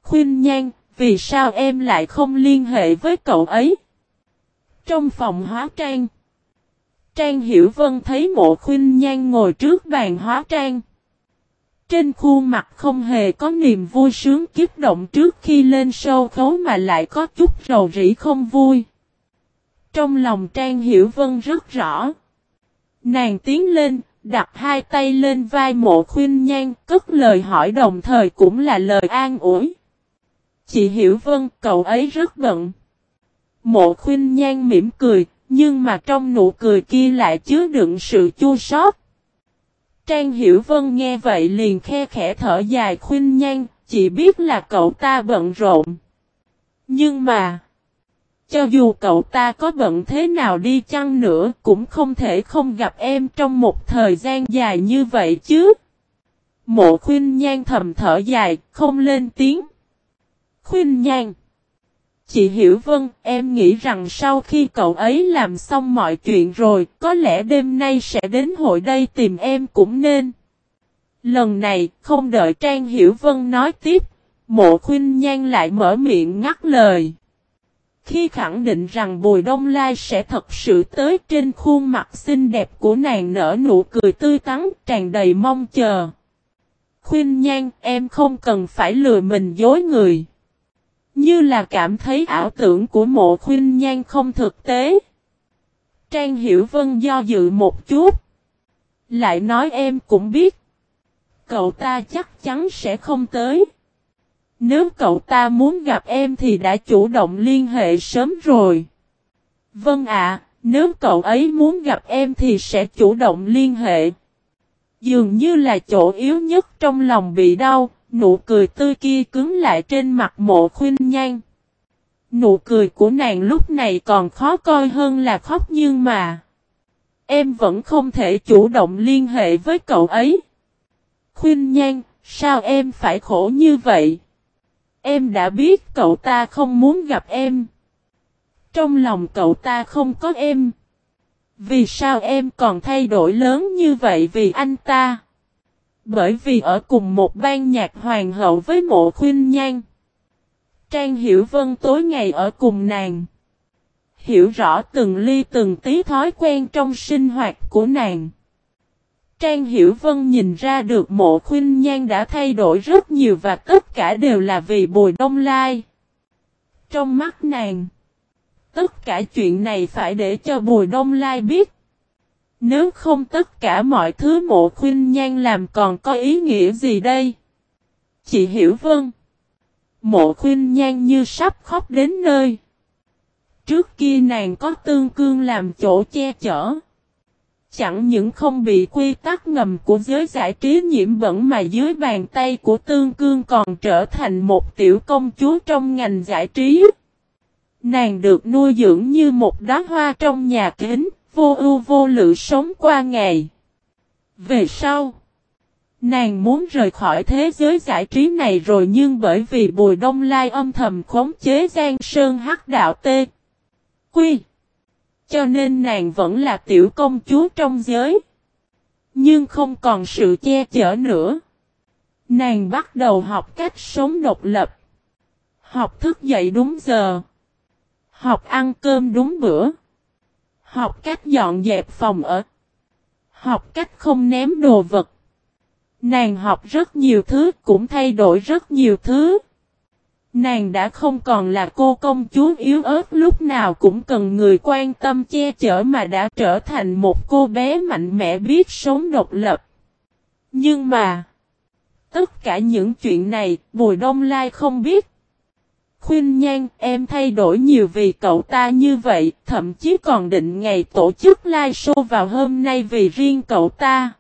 Khuyên nhan, vì sao em lại không liên hệ với cậu ấy? Trong phòng hóa trang, Trang Hiểu Vân thấy mộ khuyên nhan ngồi trước bàn hóa trang. Trên khuôn mặt không hề có niềm vui sướng kiếp động trước khi lên sâu khấu mà lại có chút rầu rĩ không vui. Trong lòng Trang Hiểu Vân rất rõ. Nàng tiến lên, đặt hai tay lên vai mộ khuyên nhan, cất lời hỏi đồng thời cũng là lời an ủi. Chị Hiểu Vân, cậu ấy rất bận. Mộ khuyên nhan mỉm cười, nhưng mà trong nụ cười kia lại chứa đựng sự chua xót. Trang Hiểu Vân nghe vậy liền khe khẽ thở dài khuyên nhan, chỉ biết là cậu ta bận rộn. Nhưng mà, cho dù cậu ta có bận thế nào đi chăng nữa cũng không thể không gặp em trong một thời gian dài như vậy chứ. Mộ khuyên nhan thầm thở dài, không lên tiếng. Khuyên nhan. Chị Hiểu Vân, em nghĩ rằng sau khi cậu ấy làm xong mọi chuyện rồi, có lẽ đêm nay sẽ đến hội đây tìm em cũng nên. Lần này, không đợi Trang Hiểu Vân nói tiếp, mộ khuyên nhan lại mở miệng ngắt lời. Khi khẳng định rằng Bùi Đông Lai sẽ thật sự tới trên khuôn mặt xinh đẹp của nàng nở nụ cười tươi tắn, tràn đầy mong chờ. Khuyên nhan, em không cần phải lừa mình dối người. Như là cảm thấy ảo tưởng của mộ khuyên nhan không thực tế. Trang Hiểu Vân do dự một chút. Lại nói em cũng biết. Cậu ta chắc chắn sẽ không tới. Nếu cậu ta muốn gặp em thì đã chủ động liên hệ sớm rồi. Vâng ạ, nếu cậu ấy muốn gặp em thì sẽ chủ động liên hệ. Dường như là chỗ yếu nhất trong lòng bị đau, Nụ cười tươi kia cứng lại trên mặt mộ khuyên nhan. Nụ cười của nàng lúc này còn khó coi hơn là khóc nhưng mà. Em vẫn không thể chủ động liên hệ với cậu ấy. Khuyên nhan, sao em phải khổ như vậy? Em đã biết cậu ta không muốn gặp em. Trong lòng cậu ta không có em. Vì sao em còn thay đổi lớn như vậy vì anh ta? Bởi vì ở cùng một ban nhạc hoàng hậu với mộ khuyên nhan. Trang Hiểu Vân tối ngày ở cùng nàng. Hiểu rõ từng ly từng tí thói quen trong sinh hoạt của nàng. Trang Hiểu Vân nhìn ra được mộ khuyên nhan đã thay đổi rất nhiều và tất cả đều là vì bùi đông lai. Trong mắt nàng, tất cả chuyện này phải để cho bùi đông lai biết. Nếu không tất cả mọi thứ mộ khuyên nhan làm còn có ý nghĩa gì đây? Chị hiểu vâng. Mộ khuyên nhan như sắp khóc đến nơi. Trước kia nàng có tương cương làm chỗ che chở. Chẳng những không bị quy tắc ngầm của giới giải trí nhiễm bẩn mà dưới bàn tay của tương cương còn trở thành một tiểu công chúa trong ngành giải trí. Nàng được nuôi dưỡng như một đóa hoa trong nhà kính, vô ưu vô lự sống qua ngày. Về sau, nàng muốn rời khỏi thế giới giải trí này rồi nhưng bởi vì Bùi Đông Lai âm thầm khống chế Giang Sơn hắc đạo tê. Quy. Cho nên nàng vẫn là tiểu công chúa trong giới. Nhưng không còn sự che chở nữa. Nàng bắt đầu học cách sống độc lập. Học thức dậy đúng giờ. Học ăn cơm đúng bữa. Học cách dọn dẹp phòng ở. Học cách không ném đồ vật. Nàng học rất nhiều thứ cũng thay đổi rất nhiều thứ. Nàng đã không còn là cô công chúa yếu ớt lúc nào cũng cần người quan tâm che chở mà đã trở thành một cô bé mạnh mẽ biết sống độc lập. Nhưng mà, tất cả những chuyện này Bùi Đông Lai không biết. Khuyên nhan em thay đổi nhiều vì cậu ta như vậy, thậm chí còn định ngày tổ chức live show vào hôm nay vì riêng cậu ta.